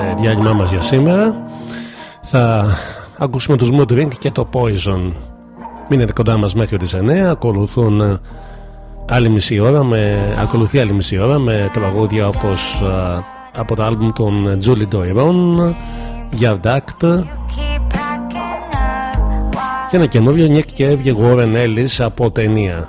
ε, διάλειμμα μας για σήμερα θα ακούσουμε τους Mood και το Poison. Μείνετε κοντά μας μέχρι τις 9, ακολουθούν ε, άλλη μισή ώρα με, ακολουθεί άλλη μισή ώρα με τραγούδια όπως ε, από το άλμπουμ των Julie Doiron, Yard Act και ένα καινούριο Nick Cave και Warren Ellis από ταινία.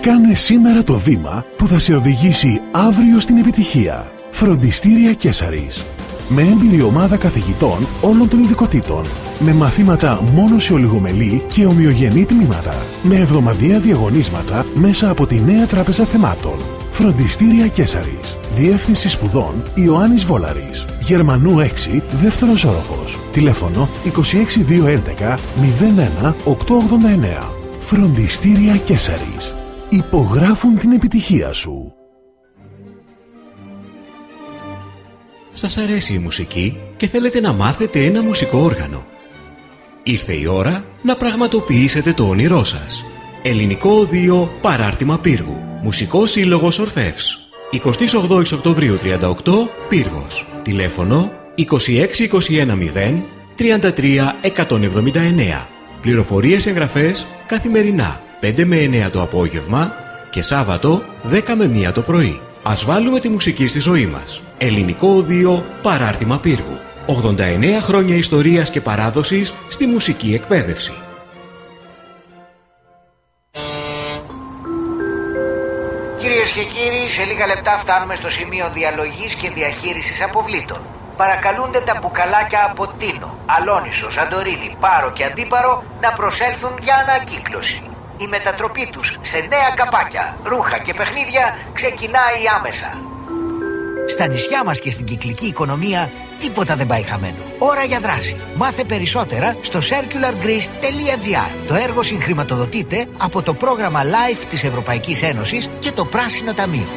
Κάνε σήμερα το βήμα που θα σε οδηγήσει αύριο στην επιτυχία. Φροντιστήρια Κέσαρης. Με έμπειρη ομάδα καθηγητών όλων των ειδικοτήτων. Με μαθήματα μόνο σε ολιγομελή και ομοιογενή τμήματα. Με εβδομαδιαία διαγωνίσματα μέσα από τη νέα τράπεζα θεμάτων. Φροντιστήρια Κέσαρης. Διεύθυνση σπουδών Ιωάννης Βόλαρης. Γερμανού 6, δεύτερος όροφος. Τηλέφωνο 26211 01 889. Φροντιστήρια Κέσαρης. Υπογράφουν την επιτυχία σου. Σας αρέσει η μουσική και θέλετε να μάθετε ένα μουσικό όργανο; Ήρθε η ώρα να πραγματοποιήσετε το όνειρό σας. Ελληνικό Οδείο Παράρτημα Πύργου. Μουσικό Σύλλογος Ορφεύς. 28 Οκτωβρίου 38 Πύργος. Τηλέφωνο 26210 33 179. Πληροφορίες εγγραφές καθημερινά 5 με 9 το απόγευμα και Σάββατο 10 με 1 το πρωί. Ας βάλουμε τη μουσική στη ζωή μας. Ελληνικό Οδείο Παράρτημα Πύργου. 89 χρόνια ιστορίας και παράδοσης στη μουσική εκπαίδευση. Κυρίες και κύριοι, σε λίγα λεπτά φτάνουμε στο σημείο διαλογής και διαχείρισης αποβλήτων. Παρακαλούνται τα μπουκαλάκια από Τίνο, Αλόνισο, Σαντορίνη, Πάρο και Αντίπαρο να προσέλθουν για ανακύκλωση. Η μετατροπή τους σε νέα καπάκια, ρούχα και παιχνίδια ξεκινάει άμεσα. Στα νησιά μας και στην κυκλική οικονομία τίποτα δεν πάει χαμένο. Ώρα για δράση. Μάθε περισσότερα στο circulargreece.gr. Το έργο συγχρηματοδοτείται από το πρόγραμμα LIFE της Ευρωπαϊκής Ένωσης και το Πράσινο Ταμείο.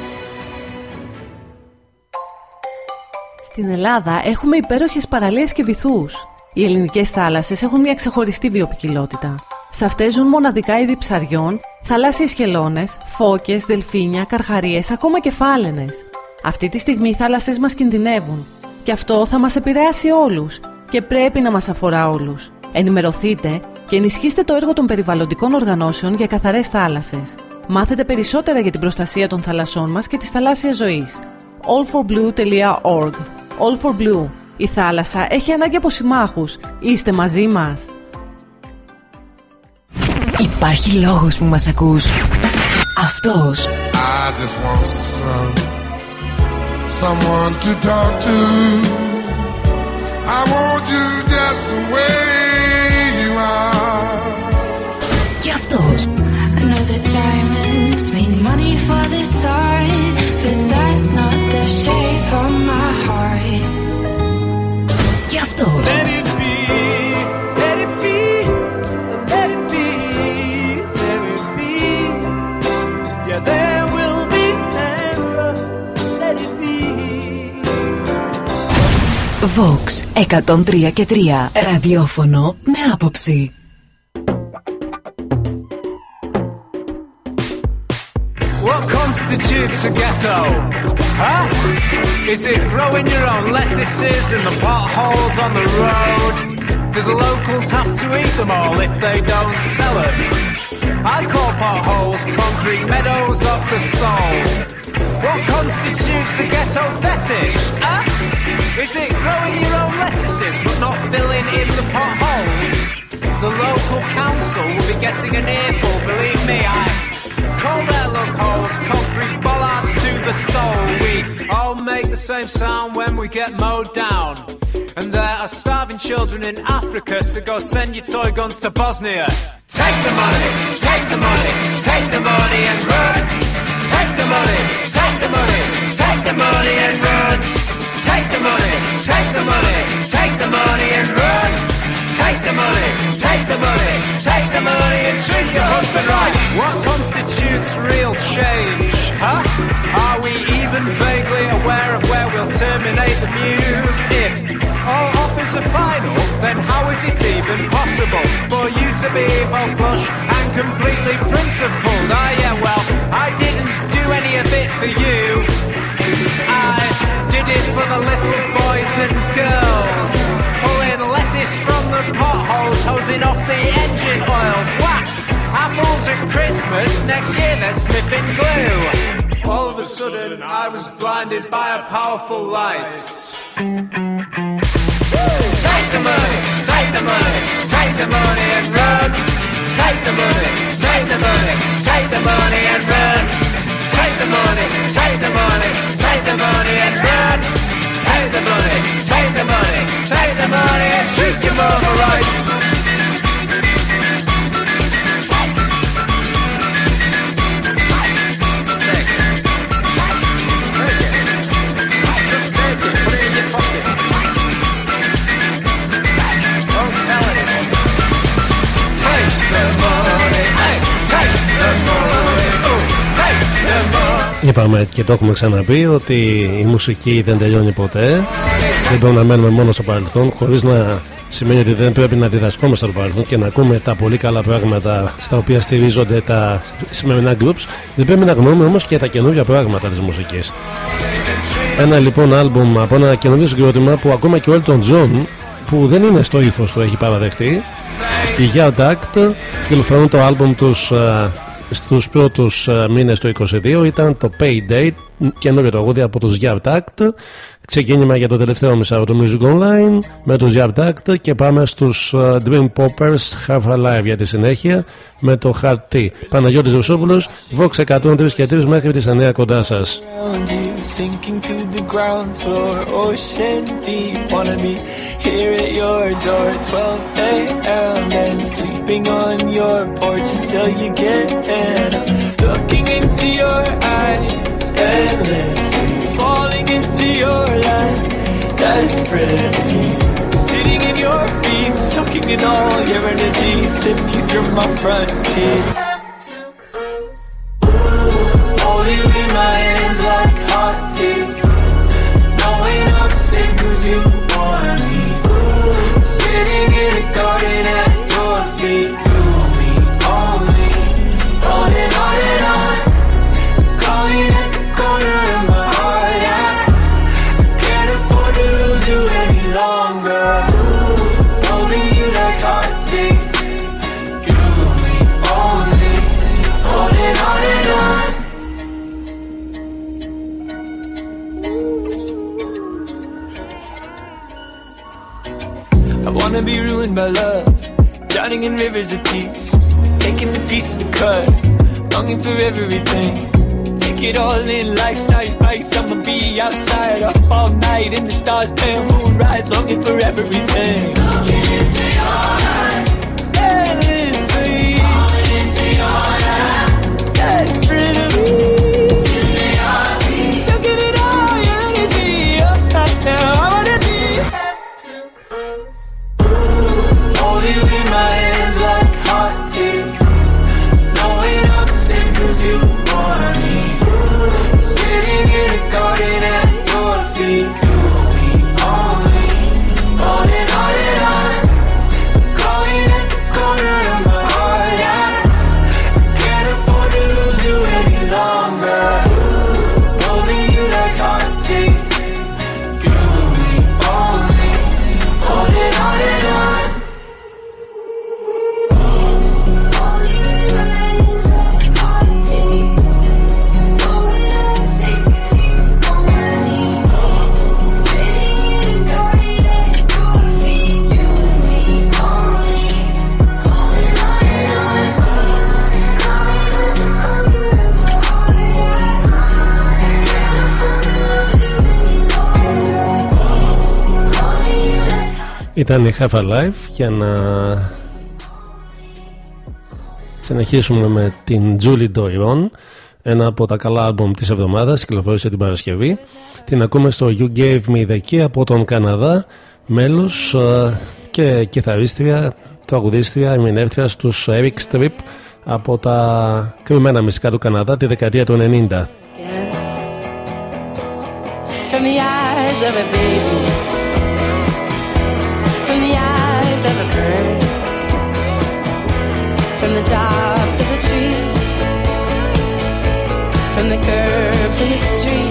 Στην Ελλάδα έχουμε υπέροχες παραλίες και βυθούς. Οι ελληνικές θάλασσες έχουν μια ξεχωριστή βιοπικιλότητα. Σε αυτές ζουν μοναδικά είδη ψαριών, θαλάσσιες χελώνες, φώκες, δελφίνια, καρχαρίες, ακόμα και φάλαινες. Αυτή τη στιγμή οι θάλασσες μας κινδυνεύουν. Και αυτό θα μας επηρεάσει όλους. Και πρέπει να μας αφορά όλους. Ενημερωθείτε και ενισχύστε το έργο των περιβαλλοντικών οργανώσεων για καθαρές θάλασσες. Μάθετε περισσότερα για την προστασία των θαλασσών μας και της θαλάσσιας ζωής. allforblue.org All for Blue. Η θάλασσα έχει ανάγκη από συμμάχους. Είστε μαζί μας. Υπάρχει λόγος που μας ακούς. Αυτός. I just want some someone to talk to. I want you just the way you are. Και αυτός. I know that diamonds mean money for this side, but that's not the shape of Vox 103 και 3. Ραδιόφωνο με άποψη. What constitutes a ghetto? Huh? Is it growing your own lettuces in the potholes on the road? Do the locals have to eat them all if they don't sell them? I call potholes concrete meadows of the soul. What constitutes a ghetto fetish? Huh? Is it growing your own lettuces but not filling in the potholes? The local council will be getting an earful, believe me, I Call their lug holes concrete bollards to the soul. We all make the same sound when we get mowed down. And there are starving children in Africa, so go send your toy guns to Bosnia. Take the money, take the money, take the money and run. Take the money, take the money, take the money and run. Take the money, take the money, take the money and run. Take the money, take the money, take the money and treat your husband right. What constitutes real change, huh? Are we even vaguely aware of where we'll terminate the muse? If all offers are final, then how is it even possible for you to be both flush and completely principled? Ah, yeah, well, I didn't do any of it for you. I did it for the little boys and girls. Pulling lettuce from the potholes, hosing off the engine oils. Wax, apples at Christmas, next year they're sniffing glue. All of a sudden, I was blinded by a powerful light. Take the money, take the money, take the money and run. Take the money, take the money, take the money and run. Take the money, take the money, take the money and run. Take the money, take the money, take the money and treat your mama right. Είπαμε και το έχουμε ξαναπεί ότι η μουσική δεν τελειώνει ποτέ. Δεν πρέπει να μένουμε μόνο στο παρελθόν, χωρίς να σημαίνει ότι δεν πρέπει να διδασκόμαστε στο παρελθόν και να ακούμε τα πολύ καλά πράγματα στα οποία στηρίζονται τα σημερινά groups. Δεν πρέπει να γνωρούμε όμως και τα καινούργια πράγματα της μουσικής. Ένα λοιπόν άλμπουμ από ένα καινούριο συγκρότημα που ακόμα και ο Elton John που δεν είναι στο ύφος του έχει παραδεχτεί. Οι Yard Act κυκλοφορούν το άλμπουμ τους α, στους πρώτους α, μήνες του 22 ήταν το Payday καινούριο τραγούδι από τους Yard Act ξεκίνημα για το τελευταίο μισάρο του Music Online με τους Yardact και πάμε στους ε, Dream Poppers Half Alive για τη συνέχεια με το χαρτί Παναγιώτης Ρουσόπουλος Vox 103 και 3 μέχρι τις 9 κοντά σας. into your life desperately. Sitting in your feet, soaking in all your energy, sift through my front teeth. Holding in my hands like hot tea. Knowing I'm you want me. Sitting in a garden at your feet. Drowning in rivers of peace. Taking the piece of the cut. Longing for everything. Take it all in, life size bites. I'ma be outside up all night in the stars, pale moonrise. Longing for everything. Looking into your eyes. Ήταν η Have a Life για να συνεχίσουμε με την Julie Doiron ένα από τα καλά άλμπουμ της εβδομάδας κυκλοφόρησε την Παρασκευή. Την ακούμε στο You Gave Me The Key από τον Καναδά μέλος ε, και κιθαρίστρια τραγουδίστρια ερμηνεύτρια στους Eric Strip από τα κρυμμένα μυστικά του Καναδά τη δεκαετία του 90 From the eyes of a baby, the tops of the trees, from the curves in the street.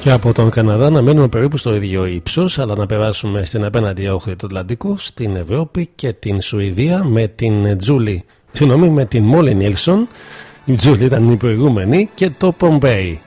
Και από τον Καναδά να μένουμε περίπου στο ίδιο ύψος, αλλά να περάσουμε στην απέναντι όχθη του Ατλαντικού, στην Ευρώπη και την Σουηδία με την Τζούλη. Συγγνώμη, με την Μόλι Νίλσον. Η Τζούλη ήταν η προηγούμενη και το Πομπέι.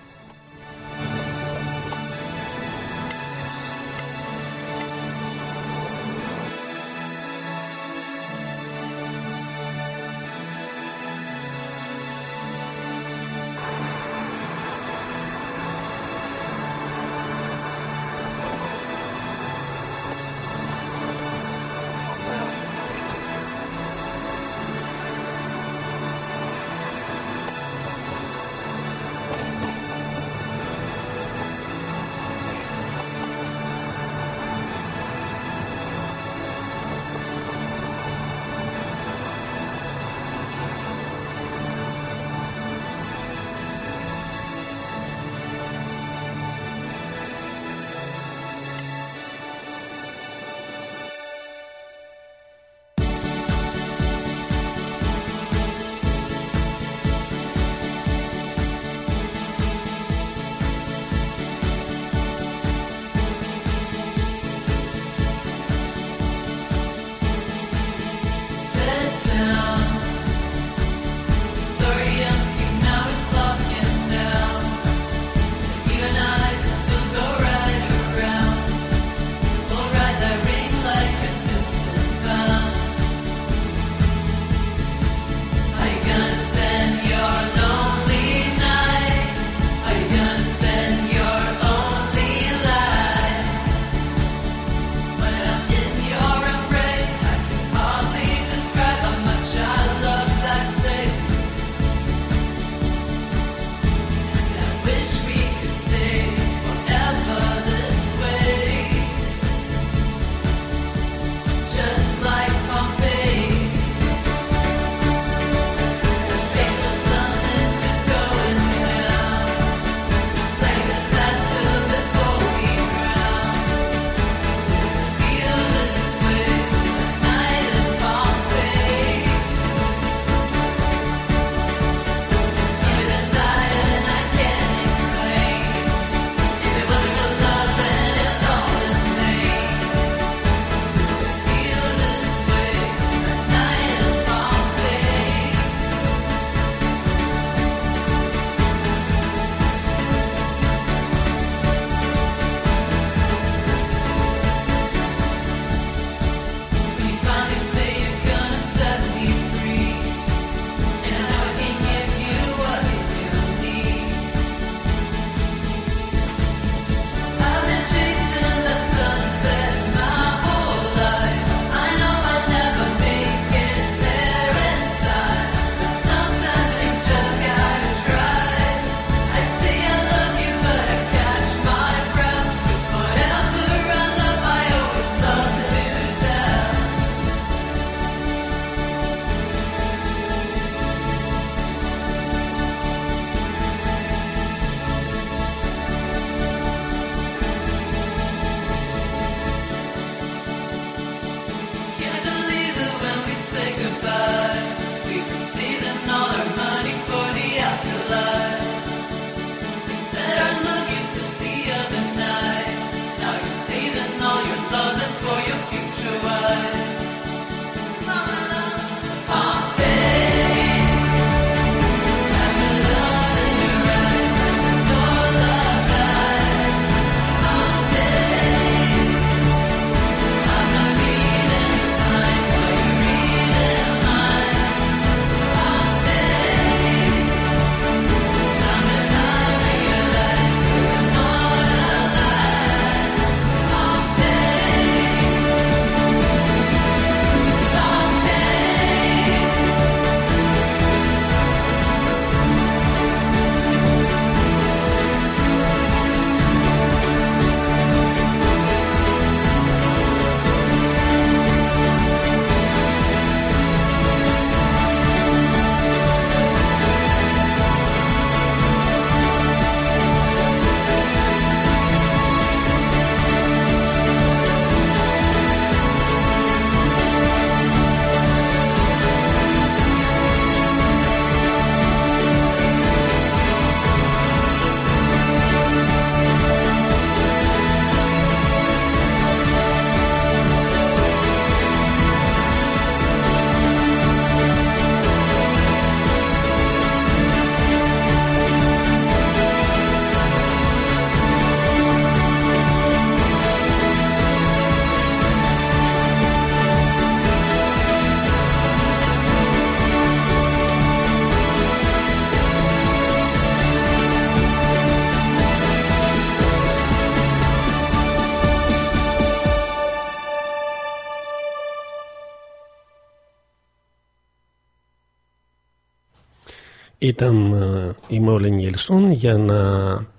Ήταν ε, η Μόλι Νίλσον για να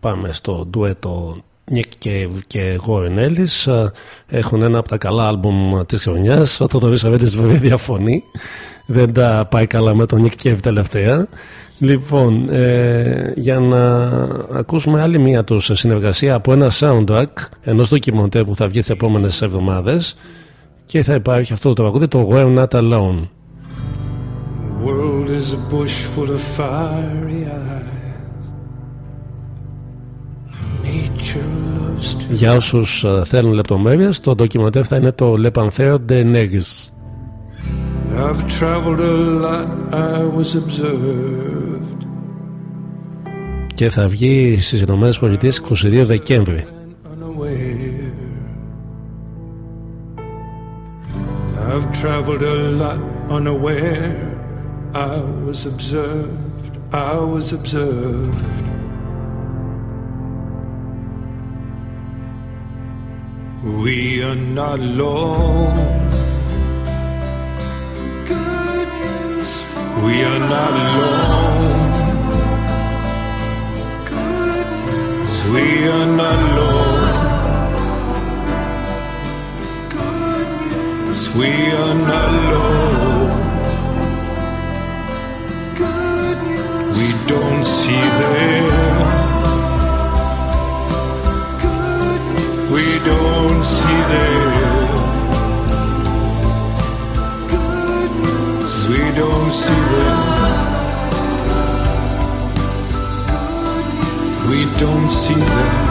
πάμε στο ντουέτο Nick Cave και Warren Ellis ε, έχουν ένα από τα καλά άλμπουμ της χρονιάς. Ο Θοδωρής Αβέντης βέβαια διαφωνεί δεν τα πάει καλά με τον Nick Cave τελευταία. Λοιπόν ε, για να ακούσουμε άλλη μία τους συνεργασία από ένα soundtrack ενός ντοκιμοντέρ που θα βγει τις επόμενες εβδομάδες και θα υπάρχει αυτό το τραγούδι το We're Not Alone. The world is a bush full of fiery eyes. Nature loves to. Για όσους ε, θέλουν λεπτομέρειες το ντοκιμοντέρ θα είναι το Le Panthère de Negres I've traveled a lot, I was observed. και θα βγει στις Ηνωμένες Πολιτείες 22 Δεκέμβρη unaware. I've traveled a lot unaware. I was observed. I was observed. We are not alone. Good news for we are not alone. We are not alone. We are not alone. See them. We don't see them. We don't see them. We don't see them.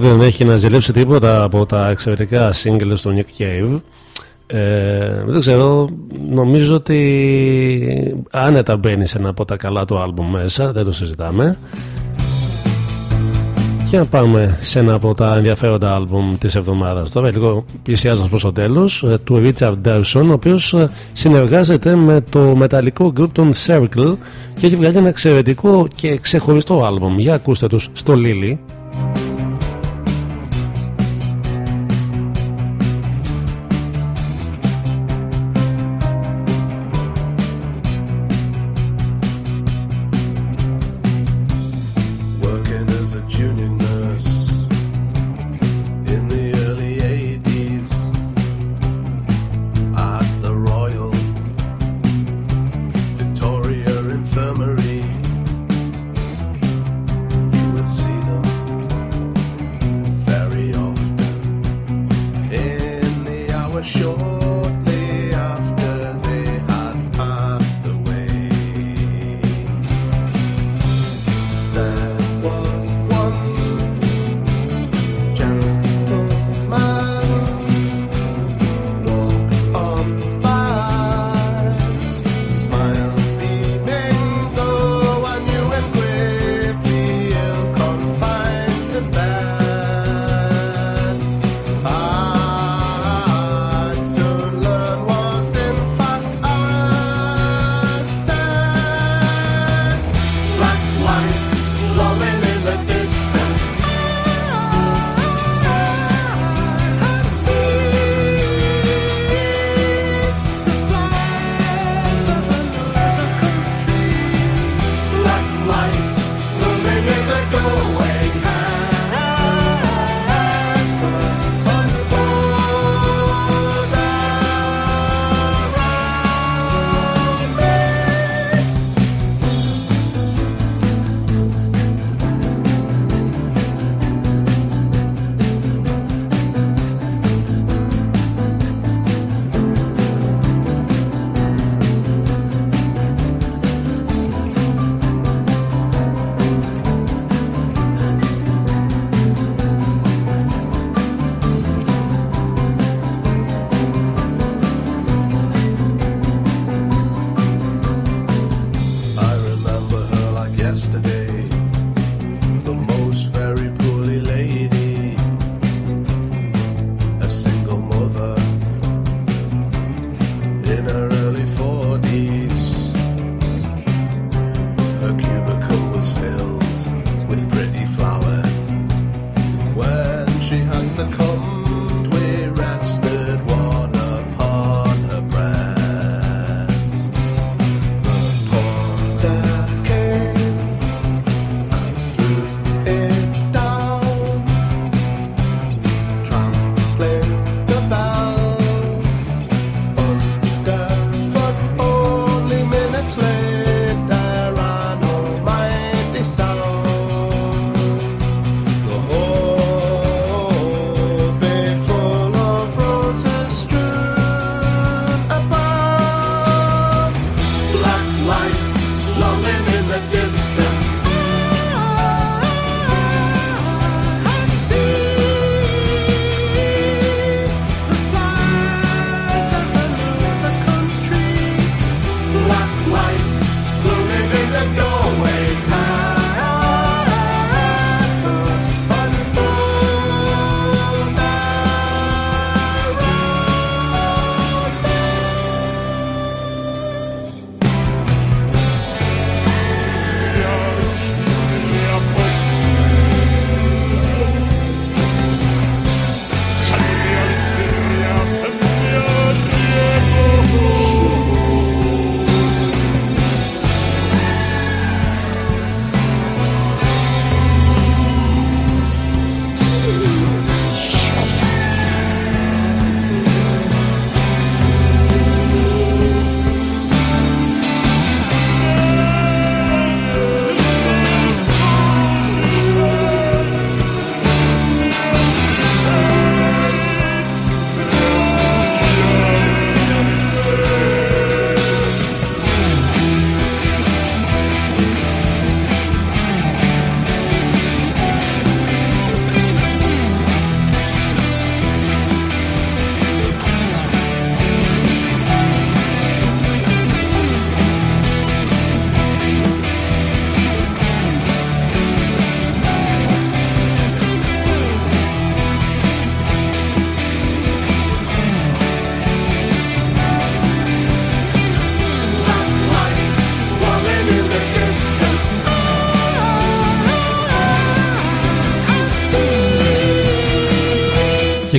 Τραγούδι δεν έχει να ζηλέψει τίποτα από τα εξαιρετικά singles του Nick Cave. Ε, δεν ξέρω, νομίζω ότι άνετα μπαίνει σε ένα από τα καλά του άλμπουμ μέσα, δεν το συζητάμε. Και να πάμε σε ένα από τα ενδιαφέροντα άλμπουμ της εβδομάδας. Τώρα λίγο πλησιάζοντας προς το τέλος, ε, του Richard Dawson, ο οποίος ε, συνεργάζεται με το μεταλλικό group των Circle και έχει βγάλει ένα εξαιρετικό και ξεχωριστό άλμπουμ. Για ακούστε τους στο Lily.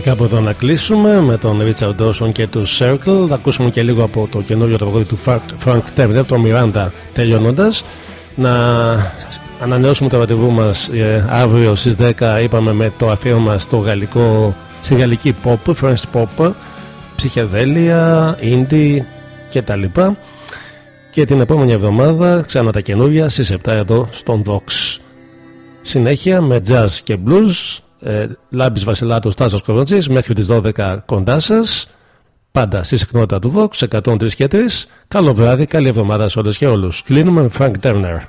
Κάπου εδώ να κλείσουμε με τον Richard Dawson και τους Circle. Θα ακούσουμε και λίγο από το καινούριο τραγούδι του Frank- Frank Turner, το Miranda, τελειώνοντας. Να ανανεώσουμε το ραντεβού μας αύριο στις 10. Είπαμε με το αφιέρωμα στο γαλλικό, στη γαλλική pop, French pop, ψυχεδέλεια, indie κτλ. Και την επόμενη εβδομάδα ξανά τα καινούργια στις 7 εδώ στον Vox. Συνέχεια με jazz και blues ε, Λάμπης Βασιλάτος Τάσος Κοροντζής μέχρι τις 12 κοντά σας. Πάντα στη συχνότητα του Vox 103 και 3 καλό βράδυ, καλή εβδομάδα σε όλες και όλους. Κλείνουμε με Frank Turner